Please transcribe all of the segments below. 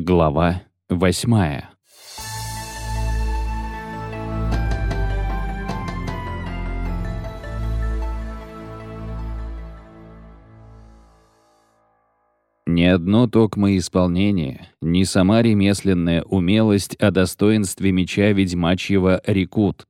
Глава восьмая. Ни одно токмо исполнение, ни сама ремесленная умелость о достоинстве меча ведьмачьего рекут.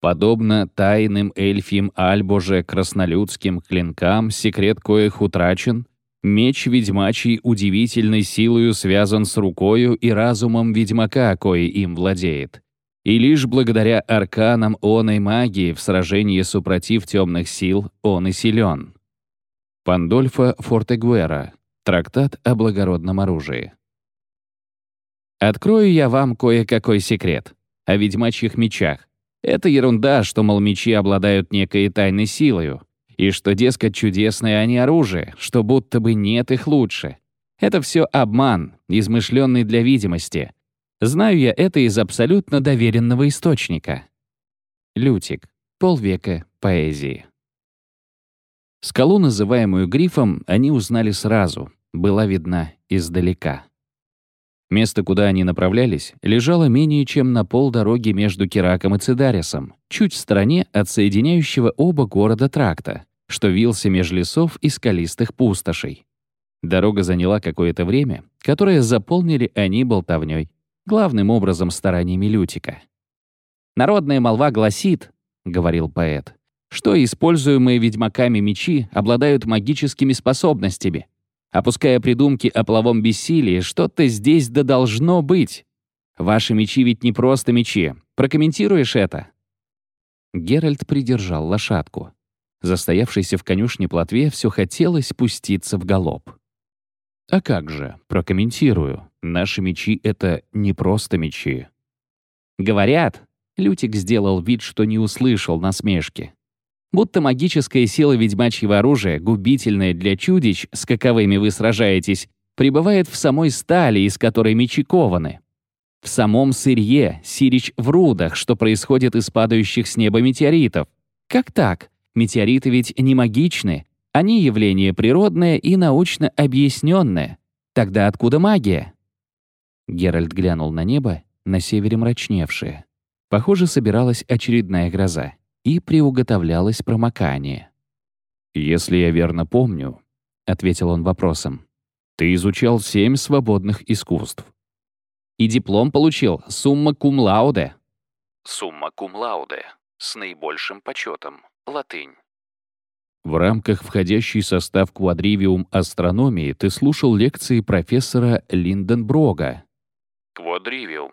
Подобно тайным эльфьим альбоже краснолюдским клинкам, секрет коих утрачен, меч ведьмачий удивительной силою связан с рукою и разумом ведьмака, кое им владеет. И лишь благодаря арканам оной магии в сражении супротив темных сил он и силен. Пандольфо Фортегуэра. Трактат о благородном оружии. Открою я вам кое-какой секрет о ведьмачьих мечах. Это ерунда, что, мол, мечи обладают некой тайной силою, и что, дескать, чудесное они оружие, что будто бы нет их лучше. Это все обман, измышленный для видимости. Знаю я это из абсолютно доверенного источника. Лютик. Полвека поэзии. Скалу, называемую Грифом, они узнали сразу, была видна издалека. Место, куда они направлялись, лежало менее чем на полдороги между Кераком и Цидарисом, чуть в стороне от соединяющего оба города тракта, что вился меж лесов и скалистых пустошей. Дорога заняла какое-то время, которое заполнили они болтовнёй, главным образом стараниями Лютика. «Народная молва гласит, — говорил поэт, — что используемые ведьмаками мечи обладают магическими способностями, Опуская придумки о половом бессилии, что-то здесь да должно быть. Ваши мечи ведь не просто мечи. Прокомментируешь это?» Геральт придержал лошадку. Застоявшийся в конюшне плотве все хотелось спуститься в галоп. «А как же, прокомментирую. Наши мечи — это не просто мечи». «Говорят», — Лютик сделал вид, что не услышал насмешки. Будто магическая сила ведьмачьего оружия, губительная для чудищ, с каковыми вы сражаетесь, пребывает в самой стали, из которой мечи кованы. В самом сырье, сирич в рудах, что происходит из падающих с неба метеоритов. Как так? Метеориты ведь не магичны. Они явление природное и научно объясненное. Тогда откуда магия? Геральт глянул на небо, на севере мрачневшее. Похоже, собиралась очередная гроза и приуготовлялось промокание. «Если я верно помню», — ответил он вопросом, «ты изучал семь свободных искусств». «И диплом получил, сумма кум лауде». «Сумма кум лауде» с наибольшим почетом, латынь. В рамках входящий состав квадривиум астрономии ты слушал лекции профессора Линденброга. Квадривиум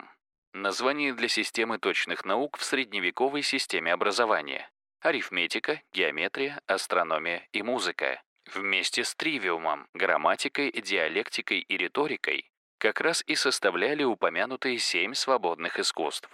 Название для системы точных наук в средневековой системе образования. Арифметика, геометрия, астрономия и музыка. Вместе с тривиумом, грамматикой, диалектикой и риторикой как раз и составляли упомянутые семь свободных искусств.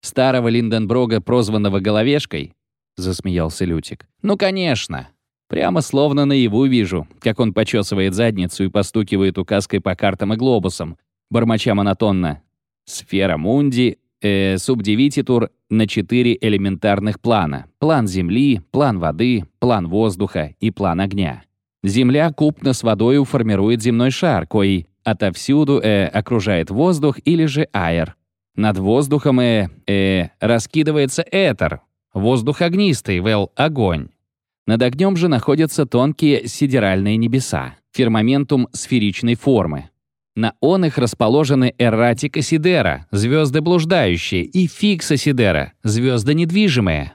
«Старого Линденброга, прозванного Головешкой?» — засмеялся Лютик. «Ну, конечно. Прямо словно наяву вижу, как он почесывает задницу и постукивает указкой по картам и глобусам, бормоча монотонно Сфера Мунди, э, субдивититур на четыре элементарных плана. План Земли, план воды, план воздуха и план огня. Земля купно с водой формирует земной шар, кои отовсюду э, окружает воздух или же аэр. Над воздухом э, э, раскидывается этер. Воздух огнистый, вел огонь. Над огнем же находятся тонкие сидеральные небеса, фирмаментум сферичной формы. На он их расположены Эрратика Сидера, звезды блуждающие, и Фикса Сидера, звезды недвижимые.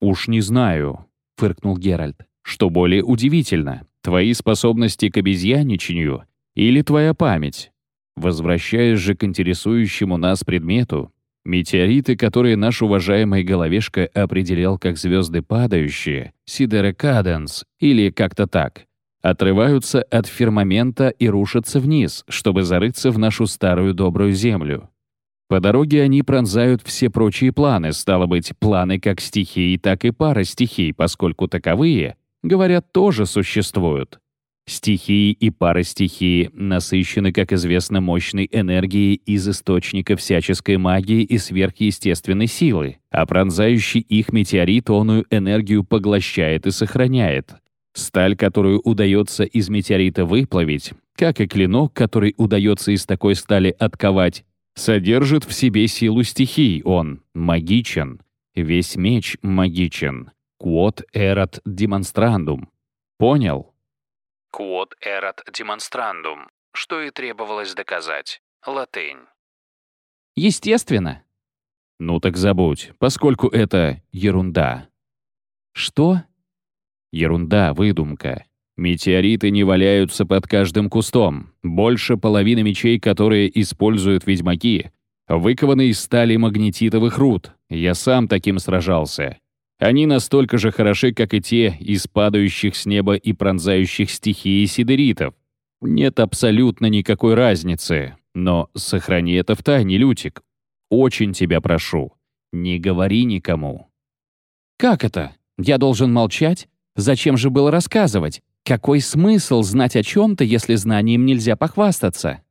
«Уж не знаю», — фыркнул Геральт. «Что более удивительно, твои способности к обезьяничанию или твоя память? Возвращаясь же к интересующему нас предмету, метеориты, которые наш уважаемый головешка определял как звезды падающие, Сидера Каденс, или как-то так — отрываются от фирмамента и рушатся вниз, чтобы зарыться в нашу старую добрую землю. По дороге они пронзают все прочие планы, стало быть, планы как стихий, так и пара стихий, поскольку таковые, говорят, тоже существуют. Стихии и пара стихии насыщены, как известно, мощной энергией из источника всяческой магии и сверхъестественной силы, а пронзающий их метеорит оную энергию поглощает и сохраняет, Сталь, которую удается из метеорита выплавить, как и клинок, который удается из такой стали отковать, содержит в себе силу стихий, он магичен. Весь меч магичен. Quod erat demonstrandum. Понял? Quod erat demonstrandum, что и требовалось доказать. Латынь. Естественно. Ну так забудь, поскольку это ерунда. Что? Ерунда, выдумка. Метеориты не валяются под каждым кустом. Больше половины мечей, которые используют ведьмаки, выкованы из стали магнетитовых руд. Я сам таким сражался. Они настолько же хороши, как и те из падающих с неба и пронзающих стихии сидеритов. Нет абсолютно никакой разницы. Но сохрани это в тайне, Лютик. Очень тебя прошу. Не говори никому. Как это? Я должен молчать? Зачем же было рассказывать? Какой смысл знать о чем-то, если знанием нельзя похвастаться?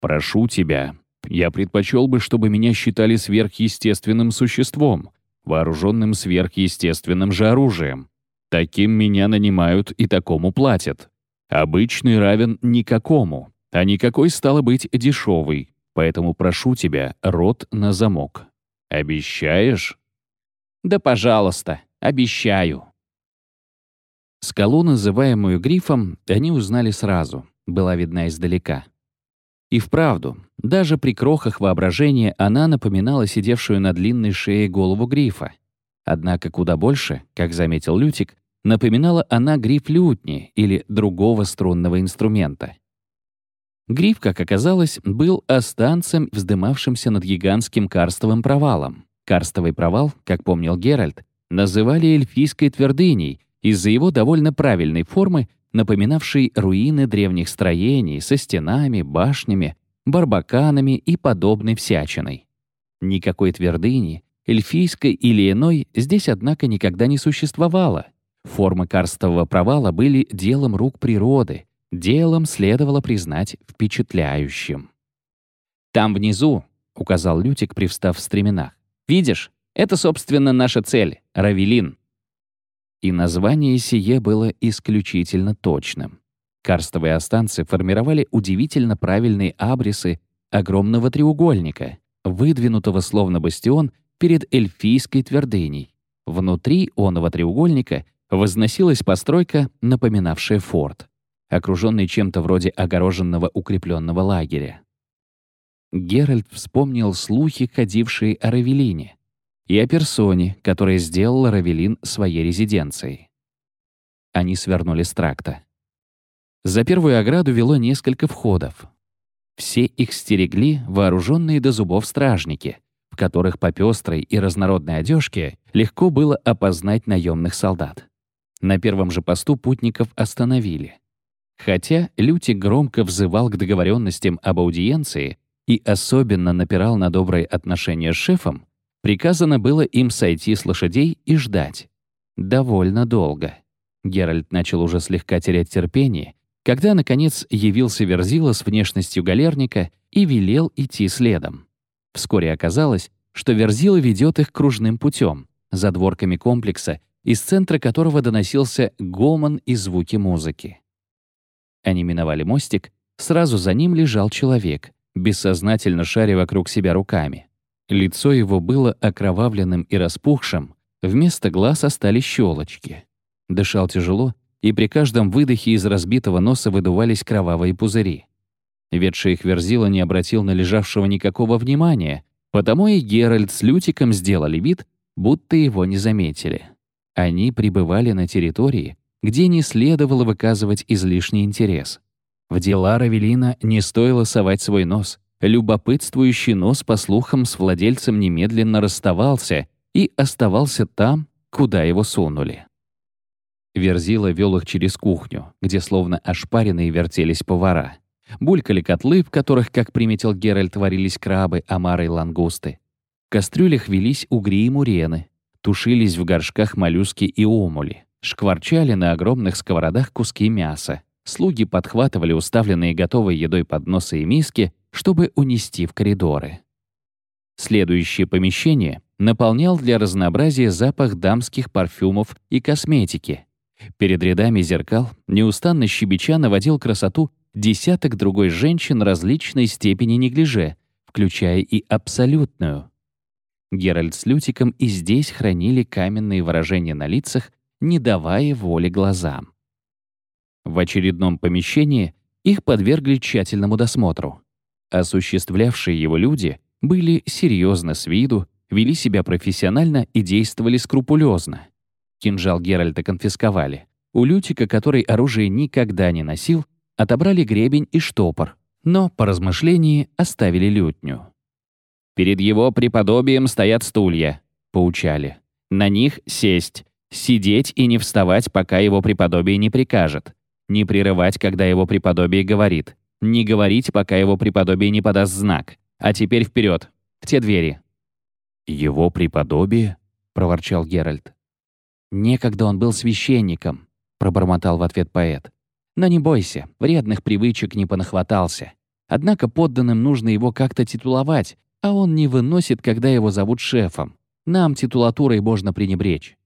Прошу тебя. Я предпочел бы, чтобы меня считали сверхъестественным существом, вооруженным сверхъестественным же оружием. Таким меня нанимают и такому платят. Обычный равен никакому, а никакой стало быть дешевый. Поэтому прошу тебя, рот на замок. Обещаешь? Да, пожалуйста, обещаю. Скалу, называемую грифом, они узнали сразу, была видна издалека. И вправду, даже при крохах воображения она напоминала сидевшую на длинной шее голову грифа. Однако куда больше, как заметил Лютик, напоминала она гриф лютни или другого струнного инструмента. Гриф, как оказалось, был останцем, вздымавшимся над гигантским карстовым провалом. Карстовый провал, как помнил Геральт, называли эльфийской твердыней из-за его довольно правильной формы, напоминавшей руины древних строений со стенами, башнями, барбаканами и подобной всячиной. Никакой твердыни, эльфийской или иной, здесь, однако, никогда не существовало. Формы карстового провала были делом рук природы, делом следовало признать впечатляющим. «Там внизу», — указал Лютик, привстав в стременах, — «видишь, это, собственно, наша цель — Равелин. И название сие было исключительно точным. Карстовые останцы формировали удивительно правильные абрисы огромного треугольника, выдвинутого словно бастион перед эльфийской твердыней. Внутри оного треугольника возносилась постройка, напоминавшая форт, окруженный чем-то вроде огороженного укрепленного лагеря. Геральт вспомнил слухи, ходившие о Равелине и о персоне, которая сделала Равелин своей резиденцией. Они свернули с тракта. За первую ограду вело несколько входов. Все их стерегли вооруженные до зубов стражники, в которых по пестрой и разнородной одежке легко было опознать наемных солдат. На первом же посту путников остановили. Хотя Лютик громко взывал к договоренностям об аудиенции и особенно напирал на добрые отношения с шефом, Приказано было им сойти с лошадей и ждать. Довольно долго. Геральт начал уже слегка терять терпение, когда, наконец, явился Верзила с внешностью галерника и велел идти следом. Вскоре оказалось, что Верзила ведет их кружным путем, за дворками комплекса, из центра которого доносился гомон и звуки музыки. Они миновали мостик, сразу за ним лежал человек, бессознательно шаря вокруг себя руками. Лицо его было окровавленным и распухшим, вместо глаз остались щелочки. Дышал тяжело, и при каждом выдохе из разбитого носа выдувались кровавые пузыри. Ведший их Верзила не обратил на лежавшего никакого внимания, потому и Геральт с Лютиком сделали вид, будто его не заметили. Они пребывали на территории, где не следовало выказывать излишний интерес. В дела Равелина не стоило совать свой нос — любопытствующий нос, по слухам, с владельцем немедленно расставался и оставался там, куда его сунули. Верзила вел их через кухню, где словно ошпаренные вертелись повара. Булькали котлы, в которых, как приметил Геральт, варились крабы, омары и лангусты. В кастрюлях велись угри и мурены, тушились в горшках моллюски и омули, шкварчали на огромных сковородах куски мяса. Слуги подхватывали уставленные готовой едой подносы и миски, чтобы унести в коридоры. Следующее помещение наполнял для разнообразия запах дамских парфюмов и косметики. Перед рядами зеркал неустанно щебеча наводил красоту десяток другой женщин различной степени неглиже, включая и абсолютную. Геральт с Лютиком и здесь хранили каменные выражения на лицах, не давая воли глазам. В очередном помещении их подвергли тщательному досмотру. Осуществлявшие его люди были серьезны с виду, вели себя профессионально и действовали скрупулезно. Кинжал Геральта конфисковали. У Лютика, который оружие никогда не носил, отобрали гребень и штопор, но, по размышлении, оставили лютню. «Перед его преподобием стоят стулья», — поучали. «На них сесть, сидеть и не вставать, пока его преподобие не прикажет, не прерывать, когда его преподобие говорит, не говорить, пока его преподобие не подаст знак. А теперь вперед, в те двери». «Его преподобие?» — проворчал Геральт. «Некогда он был священником», — пробормотал в ответ поэт. «Но не бойся, вредных привычек не понахватался. Однако подданным нужно его как-то титуловать, а он не выносит, когда его зовут шефом. Нам титулатурой можно пренебречь».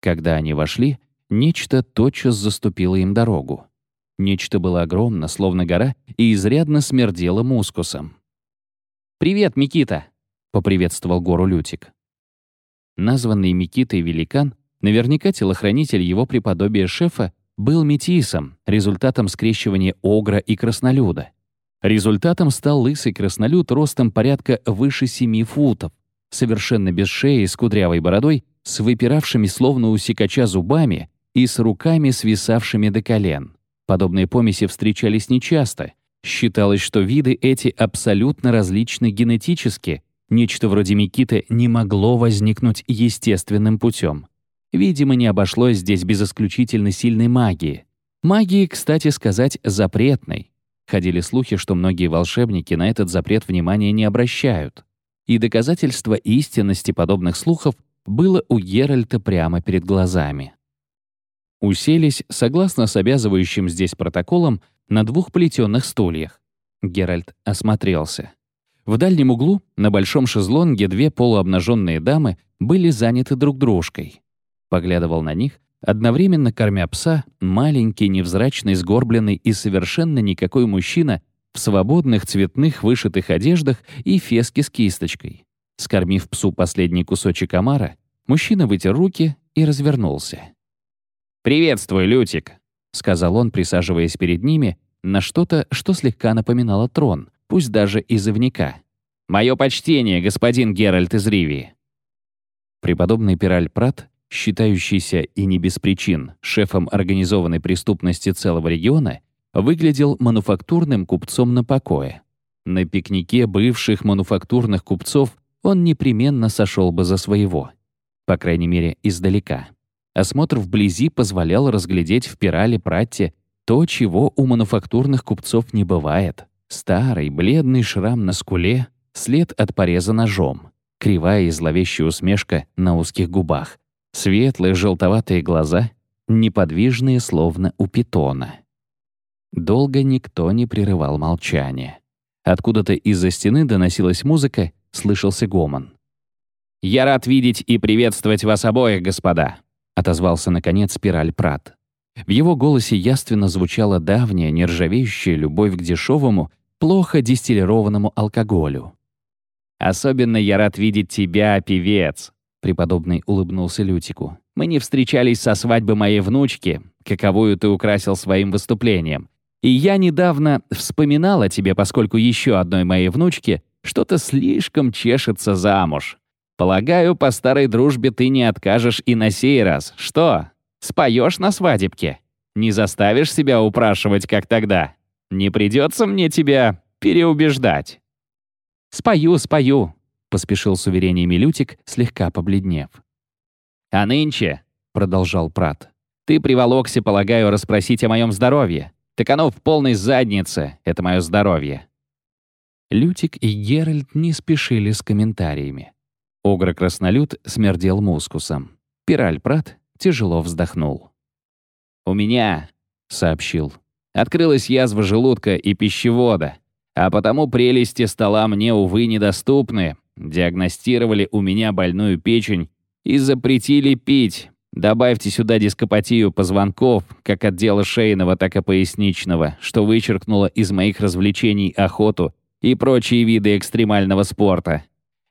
Когда они вошли, нечто тотчас заступило им дорогу. Нечто было огромно, словно гора, и изрядно смердело мускусом. «Привет, Микита!» — поприветствовал гору Лютик. Названный Микитой великан, наверняка телохранитель его преподобия шефа, был метисом, результатом скрещивания огра и краснолюда. Результатом стал лысый краснолюд ростом порядка выше семи футов, совершенно без шеи, с кудрявой бородой, с выпиравшими словно у сикача зубами и с руками, свисавшими до колен. Подобные помеси встречались нечасто. Считалось, что виды эти абсолютно различны генетически, нечто вроде Микиты не могло возникнуть естественным путем. Видимо, не обошлось здесь без исключительно сильной магии. Магии, кстати сказать, запретной. Ходили слухи, что многие волшебники на этот запрет внимания не обращают. И доказательство истинности подобных слухов было у Геральта прямо перед глазами. Уселись, согласно с обязывающим здесь протоколом, на двух плетенных стульях. Геральт осмотрелся. В дальнем углу, на большом шезлонге, две полуобнаженные дамы были заняты друг дружкой. Поглядывал на них, одновременно кормя пса, маленький, невзрачный, сгорбленный и совершенно никакой мужчина в свободных цветных вышитых одеждах и феске с кисточкой. Скормив псу последний кусочек омара, мужчина вытер руки и развернулся. «Приветствуй, Лютик», — сказал он, присаживаясь перед ними на что-то, что слегка напоминало трон, пусть даже изывника. «Мое почтение, господин Геральт из Ривии». Преподобный Пираль Прат, считающийся и не без причин шефом организованной преступности целого региона, выглядел мануфактурным купцом на покое. На пикнике бывших мануфактурных купцов он непременно сошел бы за своего. По крайней мере, издалека. Осмотр вблизи позволял разглядеть в пирале Пратте то, чего у мануфактурных купцов не бывает. Старый, бледный шрам на скуле, след от пореза ножом, кривая и зловещая усмешка на узких губах, светлые желтоватые глаза, неподвижные, словно у питона. Долго никто не прерывал молчание. Откуда-то из-за стены доносилась музыка, слышался гомон. «Я рад видеть и приветствовать вас обоих, господа», отозвался, наконец, спираль Прат. В его голосе яственно звучала давняя, нержавеющая любовь к дешевому, плохо дистиллированному алкоголю. «Особенно я рад видеть тебя, певец», — преподобный улыбнулся Лютику. «Мы не встречались со свадьбы моей внучки, каковую ты украсил своим выступлением. И я недавно вспоминал о тебе, поскольку еще одной моей внучке что-то слишком чешется замуж. Полагаю, по старой дружбе ты не откажешь и на сей раз. Что, споешь на свадебке? Не заставишь себя упрашивать, как тогда? Не придется мне тебя переубеждать?» «Спою, спою», — поспешил с уверениями Лютик, слегка побледнев. «А нынче», — продолжал Прат, — «ты приволокся, полагаю, расспросить о моем здоровье. Так оно в полной заднице, это мое здоровье». Лютик и Геральт не спешили с комментариями. Огр-краснолюд смердел мускусом. Пираль Прат тяжело вздохнул. «У меня», — сообщил, — «открылась язва желудка и пищевода, а потому прелести стола мне, увы, недоступны. Диагностировали у меня больную печень и запретили пить, Добавьте сюда дископатию позвонков, как отдела шейного, так и поясничного, что вычеркнуло из моих развлечений охоту и прочие виды экстремального спорта.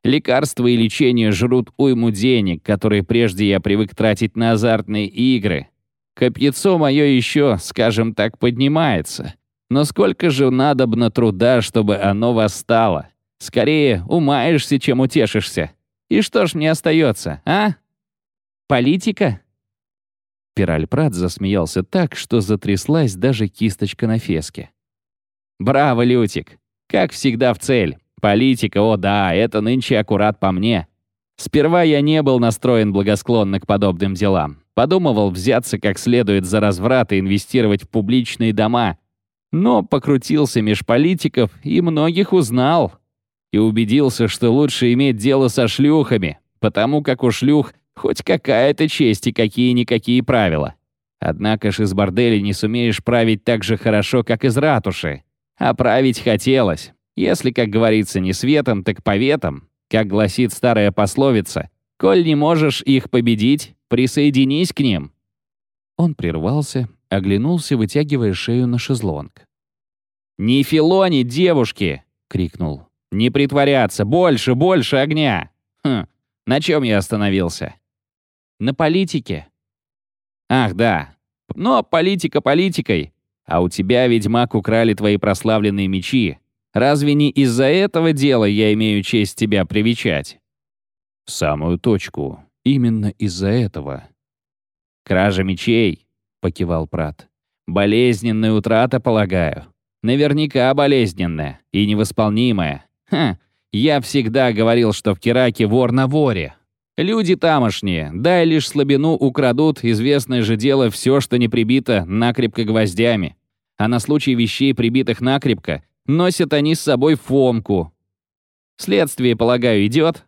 Лекарства и лечение жрут уйму денег, которые прежде я привык тратить на азартные игры. Копьецо мое еще, скажем так, поднимается. Но сколько же надобно труда, чтобы оно восстало? Скорее умаешься, чем утешишься. И что ж мне остается, а? Политика?» Пираль-Прат засмеялся так, что затряслась даже кисточка на феске. «Браво, Лютик! Как всегда в цель. Политика, о да, это нынче аккурат по мне. Сперва я не был настроен благосклонно к подобным делам. Подумывал взяться как следует за разврат и инвестировать в публичные дома. Но покрутился меж политиков и многих узнал. И убедился, что лучше иметь дело со шлюхами, потому как у шлюх хоть какая-то честь и какие-никакие правила. Однако ж из борделя не сумеешь править так же хорошо, как из ратуши. А править хотелось. Если, как говорится, не светом, так поветом. Как гласит старая пословица, «Коль не можешь их победить, присоединись к ним». Он прервался, оглянулся, вытягивая шею на шезлонг. «Не филони, девушки!» — крикнул. «Не притворяться! Больше, больше огня!» «Хм, на чем я остановился?» «На политике». «Ах, да. Но политика политикой. А у тебя, ведьмак, украли твои прославленные мечи. Разве не из-за этого дела я имею честь тебя привечать?» «В самую точку. Именно из-за этого». «Кража мечей», — покивал Прат. «Болезненная утрата, полагаю. Наверняка болезненная и невосполнимая. Ха, я всегда говорил, что в Кераке вор на воре. Люди тамошние, дай лишь слабину украдут, известное же дело, все, что не прибито, накрепко гвоздями. А на случай вещей, прибитых накрепко, носят они с собой фомку. «Следствие, полагаю, идет?»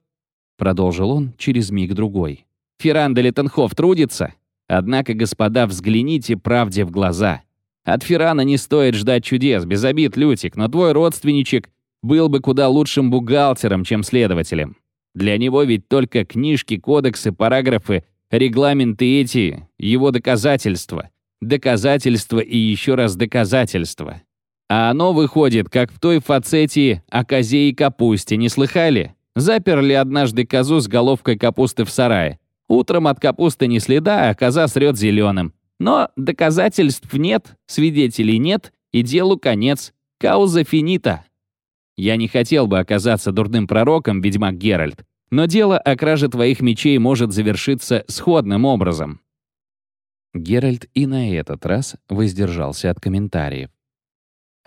Продолжил он через миг другой. «Ферранда Леттенхоф трудится? Однако, господа, взгляните правде в глаза. От Феррана не стоит ждать чудес, без обид, Лютик, но твой родственничек был бы куда лучшим бухгалтером, чем следователем. Для него ведь только книжки, кодексы, параграфы, регламенты эти, его доказательства. Доказательства и еще раз доказательства. А оно выходит, как в той фацете о козе и капусте, не слыхали? Заперли однажды козу с головкой капусты в сарае. Утром от капусты ни следа, а коза срет зеленым. Но доказательств нет, свидетелей нет, и делу конец. Кауза финита. Я не хотел бы оказаться дурным пророком, ведьмак Геральт, но дело о краже твоих мечей может завершиться сходным образом». Геральт и на этот раз воздержался от комментариев.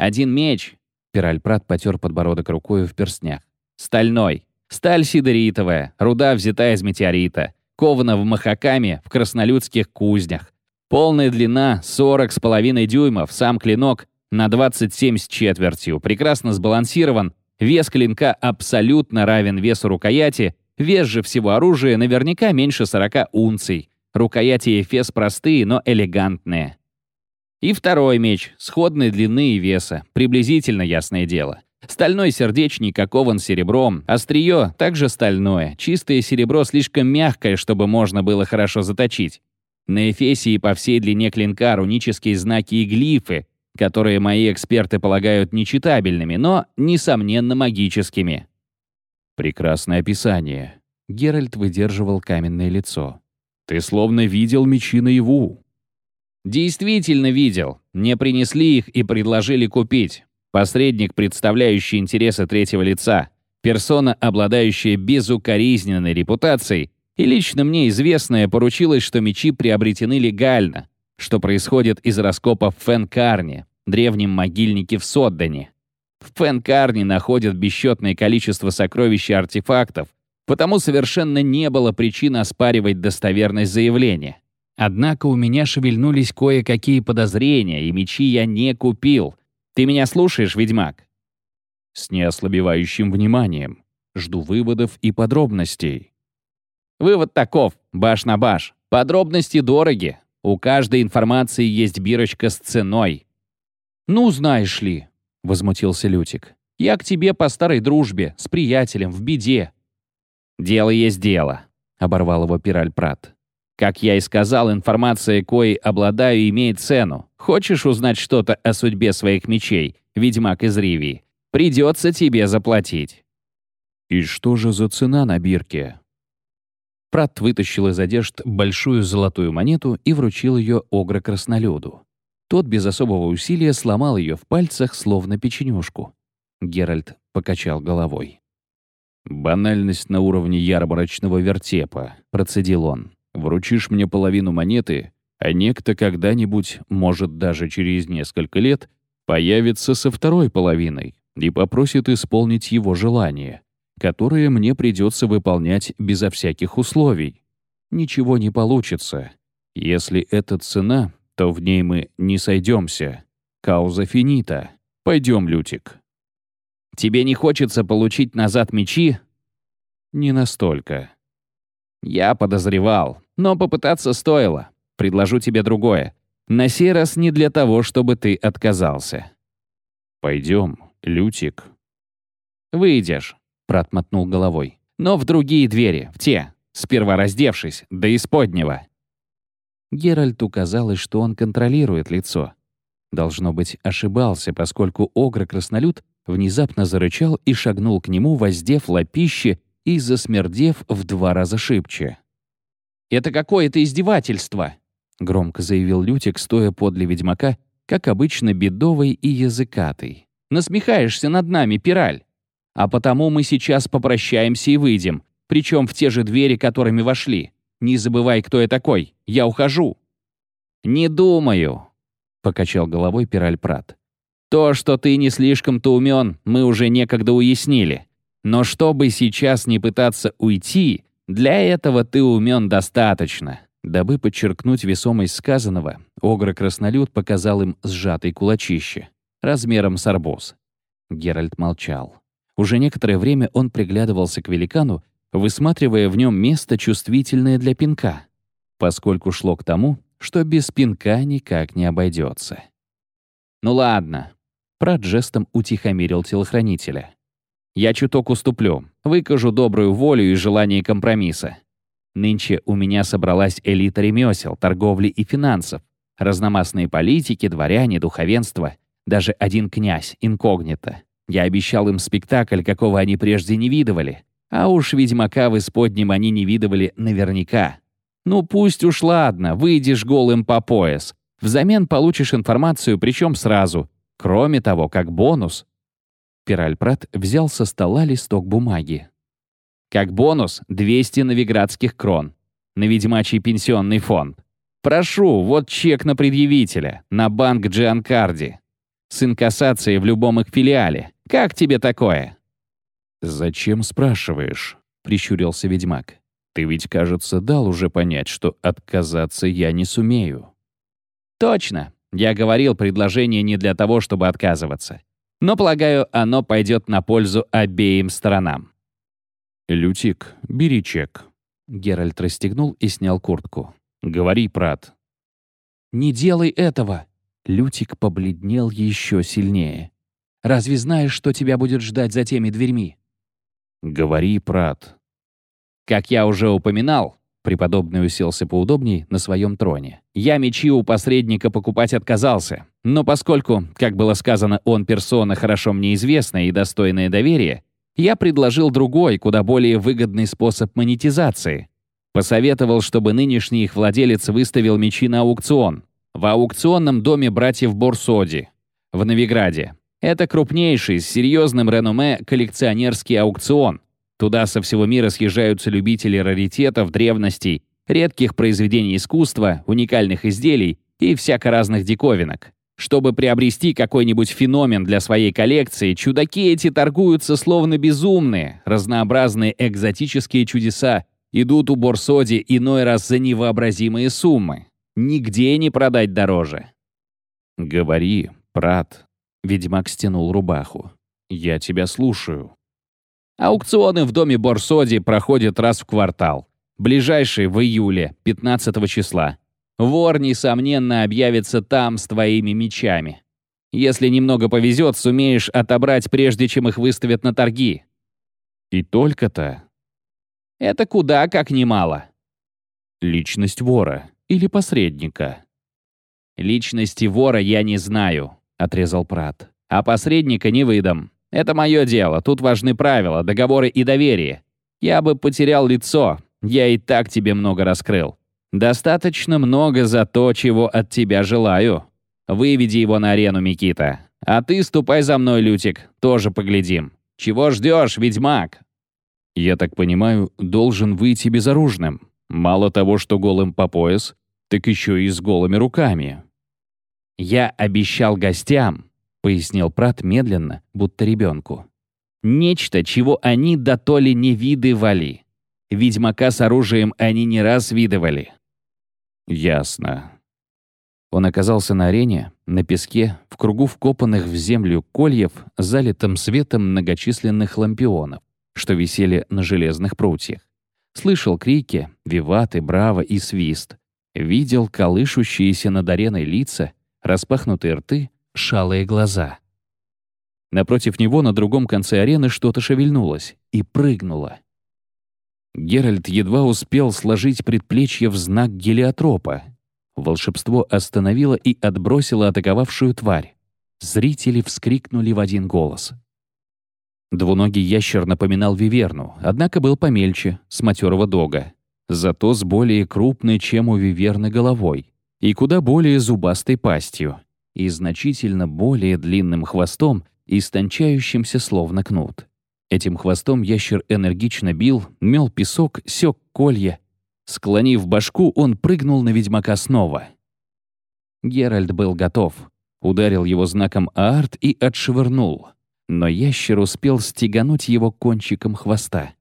«Один меч!» — Пиральпрат потер подбородок рукой в перстнях. «Стальной. Сталь сидоритовая, руда взята из метеорита, кована в Махакаме в краснолюдских кузнях. Полная длина — 40 с половиной дюймов, сам клинок на 27 с четвертью, прекрасно сбалансирован, вес клинка абсолютно равен весу рукояти, вес же всего оружия наверняка меньше 40 унций. Рукояти и фес простые, но элегантные. И второй меч, сходной длины и веса, приблизительно ясное дело. Стальной сердечник окован серебром, острие также стальное, чистое серебро слишком мягкое, чтобы можно было хорошо заточить. На эфесе и по всей длине клинка рунические знаки и глифы, которые мои эксперты полагают нечитабельными, но, несомненно, магическими. Прекрасное описание. Геральт выдерживал каменное лицо. Ты словно видел мечи наяву. Действительно видел. Мне принесли их и предложили купить. Посредник, представляющий интересы третьего лица. Персона, обладающая безукоризненной репутацией, и лично мне известная поручилась, что мечи приобретены легально, что происходит из раскопов в Фенкарне, древнем могильнике в Соддане. В Фенкарне находят бесчетное количество сокровищ и артефактов, потому совершенно не было причин оспаривать достоверность заявления. Однако у меня шевельнулись кое-какие подозрения, и мечи я не купил. Ты меня слушаешь, ведьмак? С неослабевающим вниманием. Жду выводов и подробностей. Вывод таков, баш на баш. Подробности дороги, у каждой информации есть бирочка с ценой. «Ну, знаешь ли», — возмутился Лютик, — «я к тебе по старой дружбе, с приятелем, в беде». «Дело есть дело», — оборвал его Пираль Прат. Как я и сказал, информация, коей обладаю, имеет цену. Хочешь узнать что-то о судьбе своих мечей, ведьмак из Ривии? Придется тебе заплатить». «И что же за цена на бирке?» Прат вытащил из одежд большую золотую монету и вручил ее Огра-краснолюду. Тот без особого усилия сломал ее в пальцах, словно печенюшку. Геральт покачал головой. «Банальность на уровне ярмарочного вертепа», — процедил он. «Вручишь мне половину монеты, а некто когда-нибудь, может, даже через несколько лет, появится со второй половиной и попросит исполнить его желание, которое мне придется выполнять безо всяких условий. Ничего не получится. Если это цена, то в ней мы не сойдемся. Кауза финита. Пойдем, Лютик. Тебе не хочется получить назад мечи? Не настолько. Я подозревал, но попытаться стоило. Предложу тебе другое. На сей раз не для того, чтобы ты отказался. Пойдем, Лютик. Выйдешь, Прат мотнул головой. Но в другие двери, в те, сперва раздевшись, до исподнего. Геральту казалось, что он контролирует лицо. Должно быть, ошибался, поскольку Огр-краснолюд внезапно зарычал и шагнул к нему, воздев лапище и засмердев в два раза шибче. «Это какое-то издевательство!» — громко заявил Лютик, стоя подле ведьмака, как обычно бедовый и языкатый. «Насмехаешься над нами, пираль! А потому мы сейчас попрощаемся и выйдем, причем в те же двери, которыми вошли. Не забывай, кто я такой. Я ухожу». «Не думаю», — покачал головой Пираль Прат. «То, что ты не слишком-то умен, мы уже некогда уяснили. Но чтобы сейчас не пытаться уйти, для этого ты умен достаточно». Дабы подчеркнуть весомость сказанного, Огр-краснолюд показал им сжатый кулачище, размером с арбуз. Геральт молчал. Уже некоторое время он приглядывался к великану, высматривая в нем место, чувствительное для пинка, поскольку шло к тому, что без пинка никак не обойдется. «Ну ладно», — Прат жестом утихомирил телохранителя. «Я чуток уступлю, выкажу добрую волю и желание компромисса. Нынче у меня собралась элита ремесел, торговли и финансов, разномастные политики, дворяне, духовенство, даже один князь, инкогнито. Я обещал им спектакль, какого они прежде не видывали, а уж ведьмака в исподнем они не видывали наверняка. Ну пусть уж ладно, выйдешь голым по пояс. Взамен получишь информацию, причем сразу. Кроме того, как бонус. Пиральпрат взял со стола листок бумаги. Как бонус 200 новиградских крон. На ведьмачий пенсионный фонд. Прошу, вот чек на предъявителя, на банк Джианкарди. С инкассацией в любом их филиале. Как тебе такое? «Зачем спрашиваешь?» — прищурился ведьмак. «Ты ведь, кажется, дал уже понять, что отказаться я не сумею». «Точно. Я говорил, предложение не для того, чтобы отказываться. Но, полагаю, оно пойдет на пользу обеим сторонам». «Лютик, бери чек». Геральт расстегнул и снял куртку. «Говори, Прат». «Не делай этого!» Лютик побледнел еще сильнее. «Разве знаешь, что тебя будет ждать за теми дверьми?» «Говори, Прат». Как я уже упоминал, преподобный уселся поудобней на своем троне. Я мечи у посредника покупать отказался. Но поскольку, как было сказано, он персона хорошо мне известная и достойная доверия, я предложил другой, куда более выгодный способ монетизации. Посоветовал, чтобы нынешний их владелец выставил мечи на аукцион. В аукционном доме братьев Борсоди в Новиграде. Это крупнейший, с серьезным реноме коллекционерский аукцион. Туда со всего мира съезжаются любители раритетов, древностей, редких произведений искусства, уникальных изделий и всяко разных диковинок. Чтобы приобрести какой-нибудь феномен для своей коллекции, чудаки эти торгуются словно безумные, разнообразные экзотические чудеса идут у Борсоди иной раз за невообразимые суммы. Нигде не продать дороже. «Говори, Прат», Ведьмак стянул рубаху. «Я тебя слушаю». Аукционы в доме Борсоди проходят раз в квартал. Ближайший в июле, 15 числа. Вор, несомненно, объявится там с твоими мечами. Если немного повезет, сумеешь отобрать, прежде чем их выставят на торги. И только-то. Это куда как немало. Личность вора или посредника? «Личности вора я не знаю», — отрезал Прат. «А посредника не выдам. Это мое дело, тут важны правила, договоры и доверие. Я бы потерял лицо, я и так тебе много раскрыл. Достаточно много за то, чего от тебя желаю. Выведи его на арену, Микита. А ты ступай за мной, Лютик, тоже поглядим. Чего ждешь, ведьмак?» «Я так понимаю, должен выйти безоружным. Мало того, что голым по пояс, так еще и с голыми руками». «Я обещал гостям», — пояснил Прат медленно, будто ребенку. «Нечто, чего они до то ли не видывали. Ведьмака с оружием они не раз видывали». «Ясно». Он оказался на арене, на песке, в кругу вкопанных в землю кольев, залитым светом многочисленных лампионов, что висели на железных прутьях. Слышал крики, виваты, браво и свист. Видел колышущиеся над ареной лица, распахнутые рты, шалые глаза. Напротив него на другом конце арены что-то шевельнулось и прыгнуло. Геральт едва успел сложить предплечье в знак гелиотропа. Волшебство остановило и отбросило атаковавшую тварь. Зрители вскрикнули в один голос. Двуногий ящер напоминал виверну, однако был помельче, с матерого дога. Зато с более крупной, чем у виверны, головой. И куда более зубастой пастью. И значительно более длинным хвостом, истончающимся словно кнут. Этим хвостом ящер энергично бил, мел песок, сёк колья. Склонив башку, он прыгнул на ведьмака снова. Геральт был готов. Ударил его знаком Аарт и отшвырнул — но ящер успел стегануть его кончиком хвоста.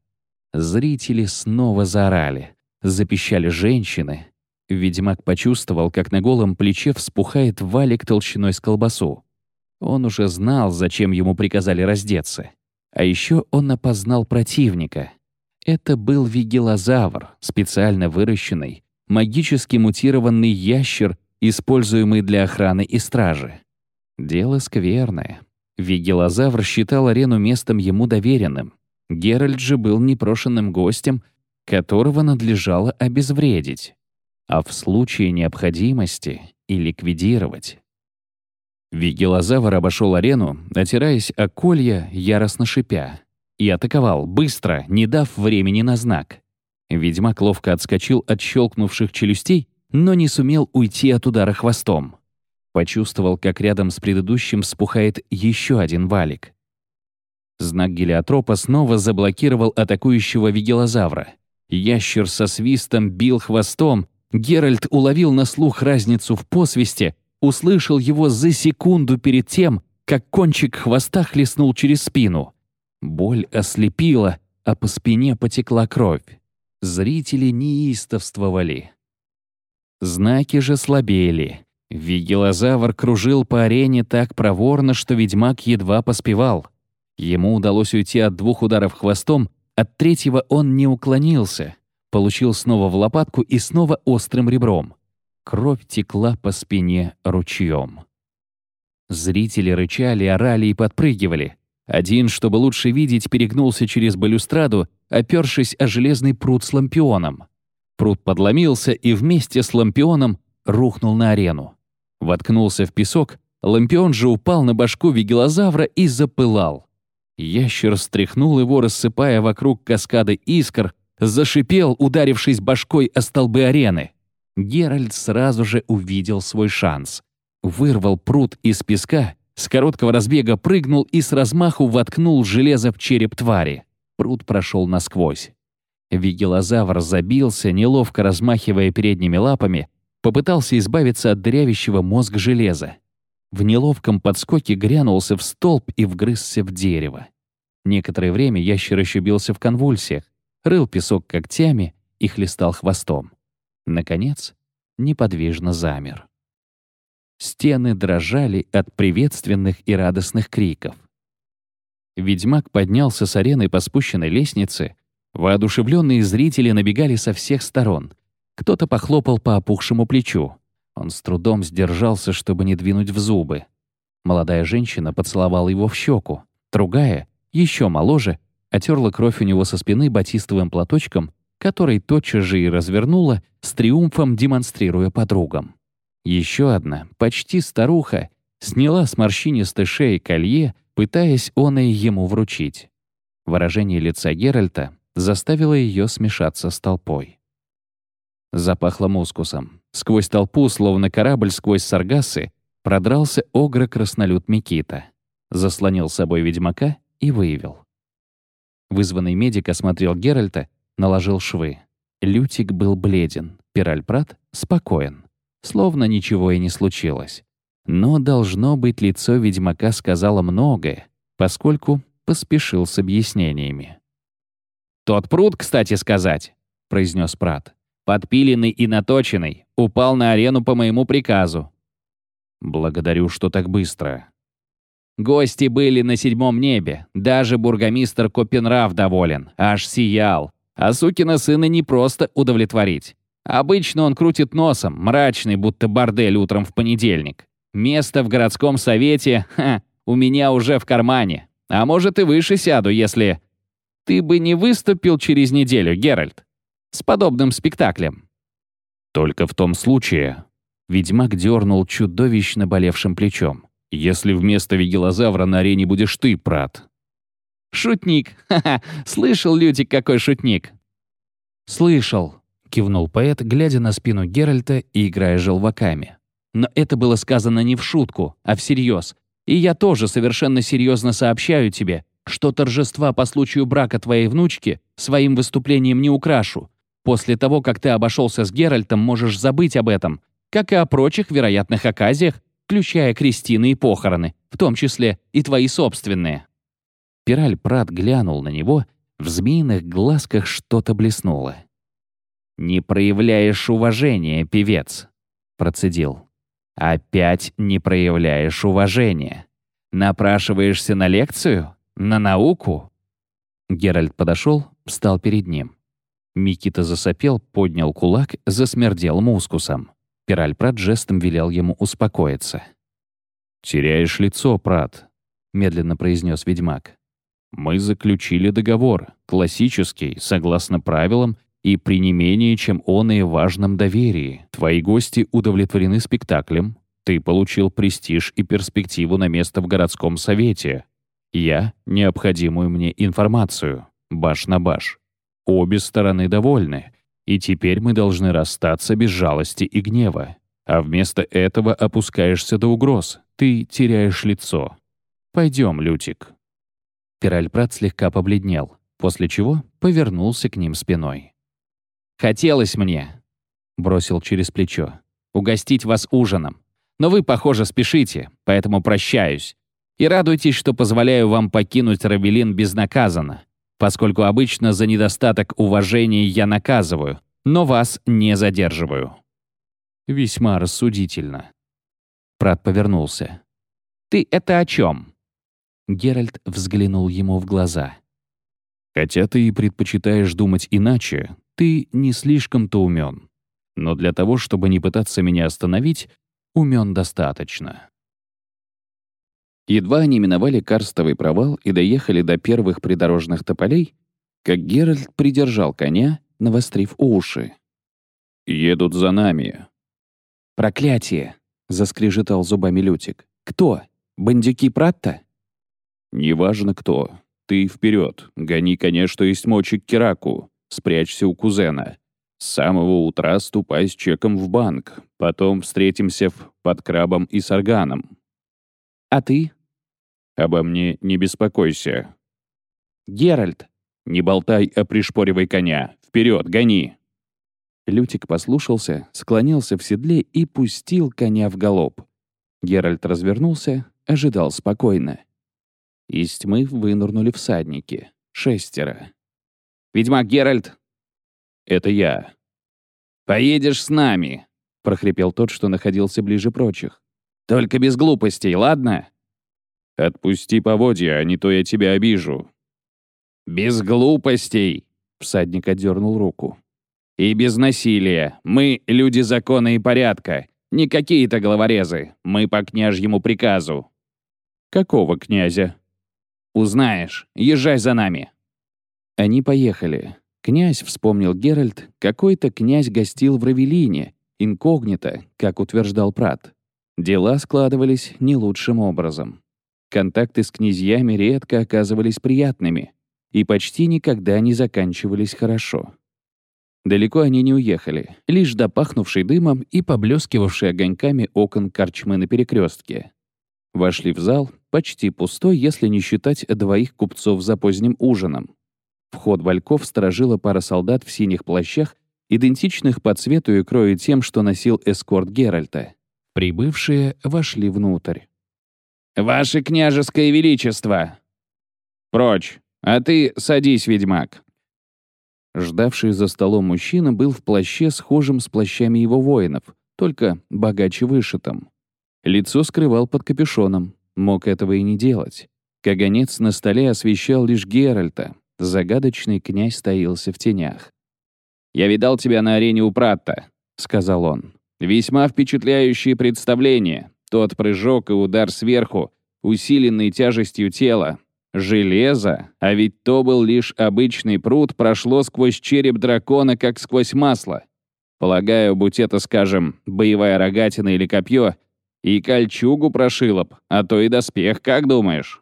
Зрители снова заорали. Запищали женщины. Ведьмак почувствовал, как на голом плече вспухает валик толщиной с колбасу. Он уже знал, зачем ему приказали раздеться. А еще он опознал противника. Это был вигелозавр, специально выращенный, магически мутированный ящер, используемый для охраны и стражи. Дело скверное. Вигелозавр считал арену местом ему доверенным. Геральт же был непрошенным гостем, которого надлежало обезвредить, а в случае необходимости и ликвидировать. Вигелозавр обошел арену, отираясь о колья, яростно шипя, и атаковал, быстро, не дав времени на знак. Ведьмак ловко отскочил от щелкнувших челюстей, но не сумел уйти от удара хвостом. Почувствовал, как рядом с предыдущим вспухает еще один валик. Знак гелиотропа снова заблокировал атакующего вигелозавра. Ящер со свистом бил хвостом. Геральт уловил на слух разницу в посвисте, услышал его за секунду перед тем, как кончик хвоста хлестнул через спину. Боль ослепила, а по спине потекла кровь. Зрители неистовствовали. Знаки же слабели. Вигелозавр кружил по арене так проворно, что ведьмак едва поспевал. Ему удалось уйти от двух ударов хвостом, от третьего он не уклонился. Получил снова в лопатку и снова острым ребром. Кровь текла по спине ручьем. Зрители рычали, орали и подпрыгивали. Один, чтобы лучше видеть, перегнулся через балюстраду, опершись о железный пруд с лампионом. Пруд подломился и вместе с лампионом рухнул на арену. Воткнулся в песок, лампион же упал на башку вигелозавра и запылал. Ящер стряхнул его, рассыпая вокруг каскады искр, зашипел, ударившись башкой о столбы арены. Геральт сразу же увидел свой шанс. Вырвал пруд из песка, с короткого разбега прыгнул и с размаху воткнул железо в череп твари. Пруд прошел насквозь. Вигелозавр забился, неловко размахивая передними лапами, Попытался избавиться от дырявящего мозг железа. В неловком подскоке грянулся в столб и вгрызся в дерево. Некоторое время ящер еще в конвульсиях, рыл песок когтями и хлестал хвостом. Наконец, неподвижно замер. Стены дрожали от приветственных и радостных криков. Ведьмак поднялся с арены по спущенной лестнице. Воодушевленные зрители набегали со всех сторон. Кто-то похлопал по опухшему плечу. Он с трудом сдержался, чтобы не двинуть в зубы. Молодая женщина поцеловала его в щеку. Другая, еще моложе, отерла кровь у него со спины батистовым платочком который тотчас же и развернула, с триумфом демонстрируя подругам. Еще одна, почти старуха, сняла с морщинистой шеи колье, пытаясь он и ему вручить. Выражение лица Геральта заставило ее смешаться с толпой. Запахло мускусом. Сквозь толпу, словно корабль сквозь саргасы, продрался огр-краснолюд Микита. Заслонил собой ведьмака и выявил. Вызванный медик осмотрел Геральта, наложил швы. Лютик был бледен, Пиральпрат спокоен. Словно ничего и не случилось. Но, должно быть, лицо ведьмака сказало многое, поскольку поспешил с объяснениями. «Тот пруд, кстати сказать», — произнес Прат, «подпиленный и наточенный, упал на арену по моему приказу». «Благодарю, что так быстро». Гости были на седьмом небе, даже бургомистр Копенрав доволен, аж сиял. А сукина сына не просто удовлетворить. Обычно он крутит носом, мрачный, будто бордель утром в понедельник. Место в городском совете, ха, у меня уже в кармане. А может и выше сяду, если... Ты бы не выступил через неделю, Геральт. С подобным спектаклем. Только в том случае... Ведьмак дернул чудовищно болевшим плечом. «Если вместо вигилозавра на арене будешь ты, Прат». «Шутник! Ха-ха! Слышал, Лютик, какой шутник!» «Слышал», — кивнул поэт, глядя на спину Геральта и играя желваками. Но это было сказано не в шутку, а всерьез. И я тоже совершенно серьезно сообщаю тебе, что торжества по случаю брака твоей внучки своим выступлением не украшу. После того, как ты обошелся с Геральтом, можешь забыть об этом, как и о прочих вероятных оказиях, включая крестины и похороны, в том числе и твои собственные». Пираль Прат глянул на него, в змеиных глазках что-то блеснуло. «Не проявляешь уважения, певец», — процедил. Опять не проявляешь уважения. Напрашиваешься на лекцию? На науку?» Геральт подошел, встал перед ним. Микита засопел, поднял кулак, засмердел мускусом. Пираль Прат жестом велел ему успокоиться. «Теряешь лицо, Прат», — медленно произнес ведьмак. «Мы заключили договор, классический, согласно правилам и при не менее чем он и важном доверии. Твои гости удовлетворены спектаклем, ты получил престиж и перспективу на место в городском совете. Я — необходимую мне информацию, баш на баш. Обе стороны довольны, и теперь мы должны расстаться без жалости и гнева. А вместо этого опускаешься до угроз, ты теряешь лицо. Пойдем, Лютик». Пиральпрат слегка побледнел, после чего повернулся к ним спиной. «Хотелось мне», — бросил через плечо, — «угостить вас ужином. Но вы, похоже, спешите, поэтому прощаюсь. И радуйтесь, что позволяю вам покинуть Равелин безнаказанно, поскольку обычно за недостаток уважения я наказываю, но вас не задерживаю». Весьма рассудительно. Прат повернулся. «Ты это о чем?» Геральт взглянул ему в глаза. «Хотя ты и предпочитаешь думать иначе, ты не слишком-то умен. Но для того, чтобы не пытаться меня остановить, умен достаточно. Едва они миновали карстовый провал и доехали до первых придорожных тополей, как Геральт придержал коня, навострив уши. «Едут за нами». «Проклятие!» — заскрежетал зубами Лютик. «Кто? Бандюки Пратта?» «Неважно кто. Ты вперед. Гони коня, что есть мочи к Кираку спрячься у кузена. С самого утра ступай с чеком в банк. Потом встретимся в, под крабом и сарганом. А ты? Обо мне не беспокойся. Геральт, не болтай, а пришпоривай коня. Вперед, гони. Лютик послушался, склонился в седле и пустил коня в галоп. Геральт развернулся, ожидал спокойно. Из тьмы вынырнули всадники. Шестеро. Ведьмак Геральт!» «Это я». «Поедешь с нами», — прохрипел тот, что находился ближе прочих. «Только без глупостей, ладно?» «Отпусти поводья, а не то я тебя обижу». «Без глупостей!» — всадник отдернул руку. «И без насилия. Мы — люди закона и порядка. Не какие-то головорезы. Мы по княжьему приказу». «Какого князя?» «Узнаешь. Езжай за нами». Они поехали. Князь, вспомнил Геральт, какой-то князь гостил в Равелине, инкогнито, как утверждал Прат. Дела складывались не лучшим образом. Контакты с князьями редко оказывались приятными и почти никогда не заканчивались хорошо. Далеко они не уехали, лишь допахнувший дымом и поблескивавший огоньками окон корчмы на перекрестке. Вошли в зал, почти пустой, если не считать двоих купцов за поздним ужином. Вход вальков сторожила пара солдат в синих плащах, идентичных по цвету и крою тем, что носил эскорт Геральта. Прибывшие вошли внутрь. «Ваше княжеское величество!» «Прочь! А ты садись, ведьмак!» Ждавший за столом мужчина был в плаще, схожем с плащами его воинов, только богаче вышитым. Лицо скрывал под капюшоном, мог этого и не делать. Каганец на столе освещал лишь Геральта, Загадочный князь стоился в тенях. «Я видал тебя на арене у Пратта», — сказал он. «Весьма впечатляющие представления. Тот прыжок и удар сверху, усиленный тяжестью тела. Железо, а ведь то был лишь обычный пруд, прошло сквозь череп дракона, как сквозь масло. Полагаю, будь это, скажем, боевая рогатина или копье, и кольчугу прошило б, а то и доспех, как думаешь?»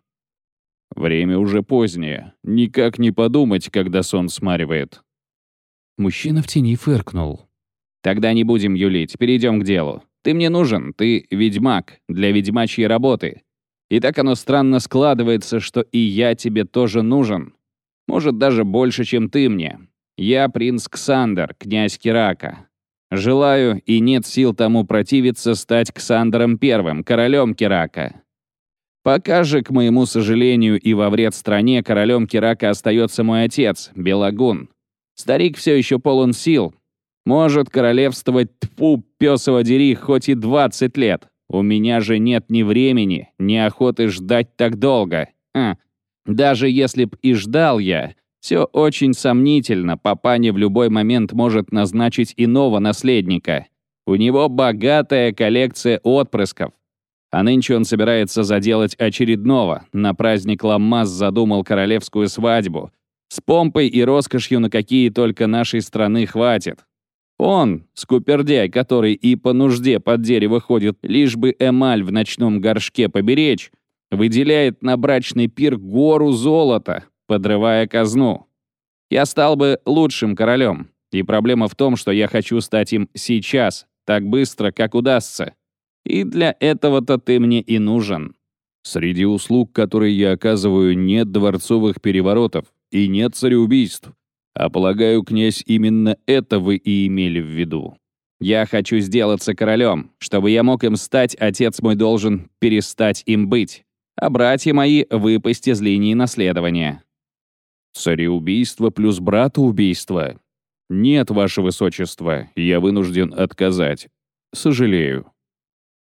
Время уже позднее. Никак не подумать, когда сон смаривает. Мужчина в тени фыркнул. «Тогда не будем юлить, перейдем к делу. Ты мне нужен, ты ведьмак, для ведьмачьей работы. И так оно странно складывается, что и я тебе тоже нужен. Может, даже больше, чем ты мне. Я принц Ксандер, князь Кирака. Желаю, и нет сил тому противиться, стать Ксандером Первым, королем Кирака. Пока же, к моему сожалению и во вред стране, королем Кирака остается мой отец, Белагун. Старик все еще полон сил. Может королевствовать, тьфу, пёсово дери, хоть и 20 лет. У меня же нет ни времени, ни охоты ждать так долго. А, даже если б и ждал я, все очень сомнительно, папаня в любой момент может назначить иного наследника. У него богатая коллекция отпрысков. А нынче он собирается заделать очередного. На праздник Ламмас задумал королевскую свадьбу. С помпой и роскошью, на какие только нашей страны хватит. Он, скупердяй, который и по нужде под дерево ходит, лишь бы эмаль в ночном горшке поберечь, выделяет на брачный пир гору золота, подрывая казну. Я стал бы лучшим королем. И проблема в том, что я хочу стать им сейчас, так быстро, как удастся. И для этого-то ты мне и нужен. Среди услуг, которые я оказываю, нет дворцовых переворотов и нет цареубийств. А полагаю, князь, именно это вы и имели в виду. Я хочу сделаться королем. Чтобы я мог им стать, отец мой должен перестать им быть. А братья мои выпасть из линии наследования. Цареубийство плюс братоубийство. Нет, ваше высочество, я вынужден отказать. Сожалею.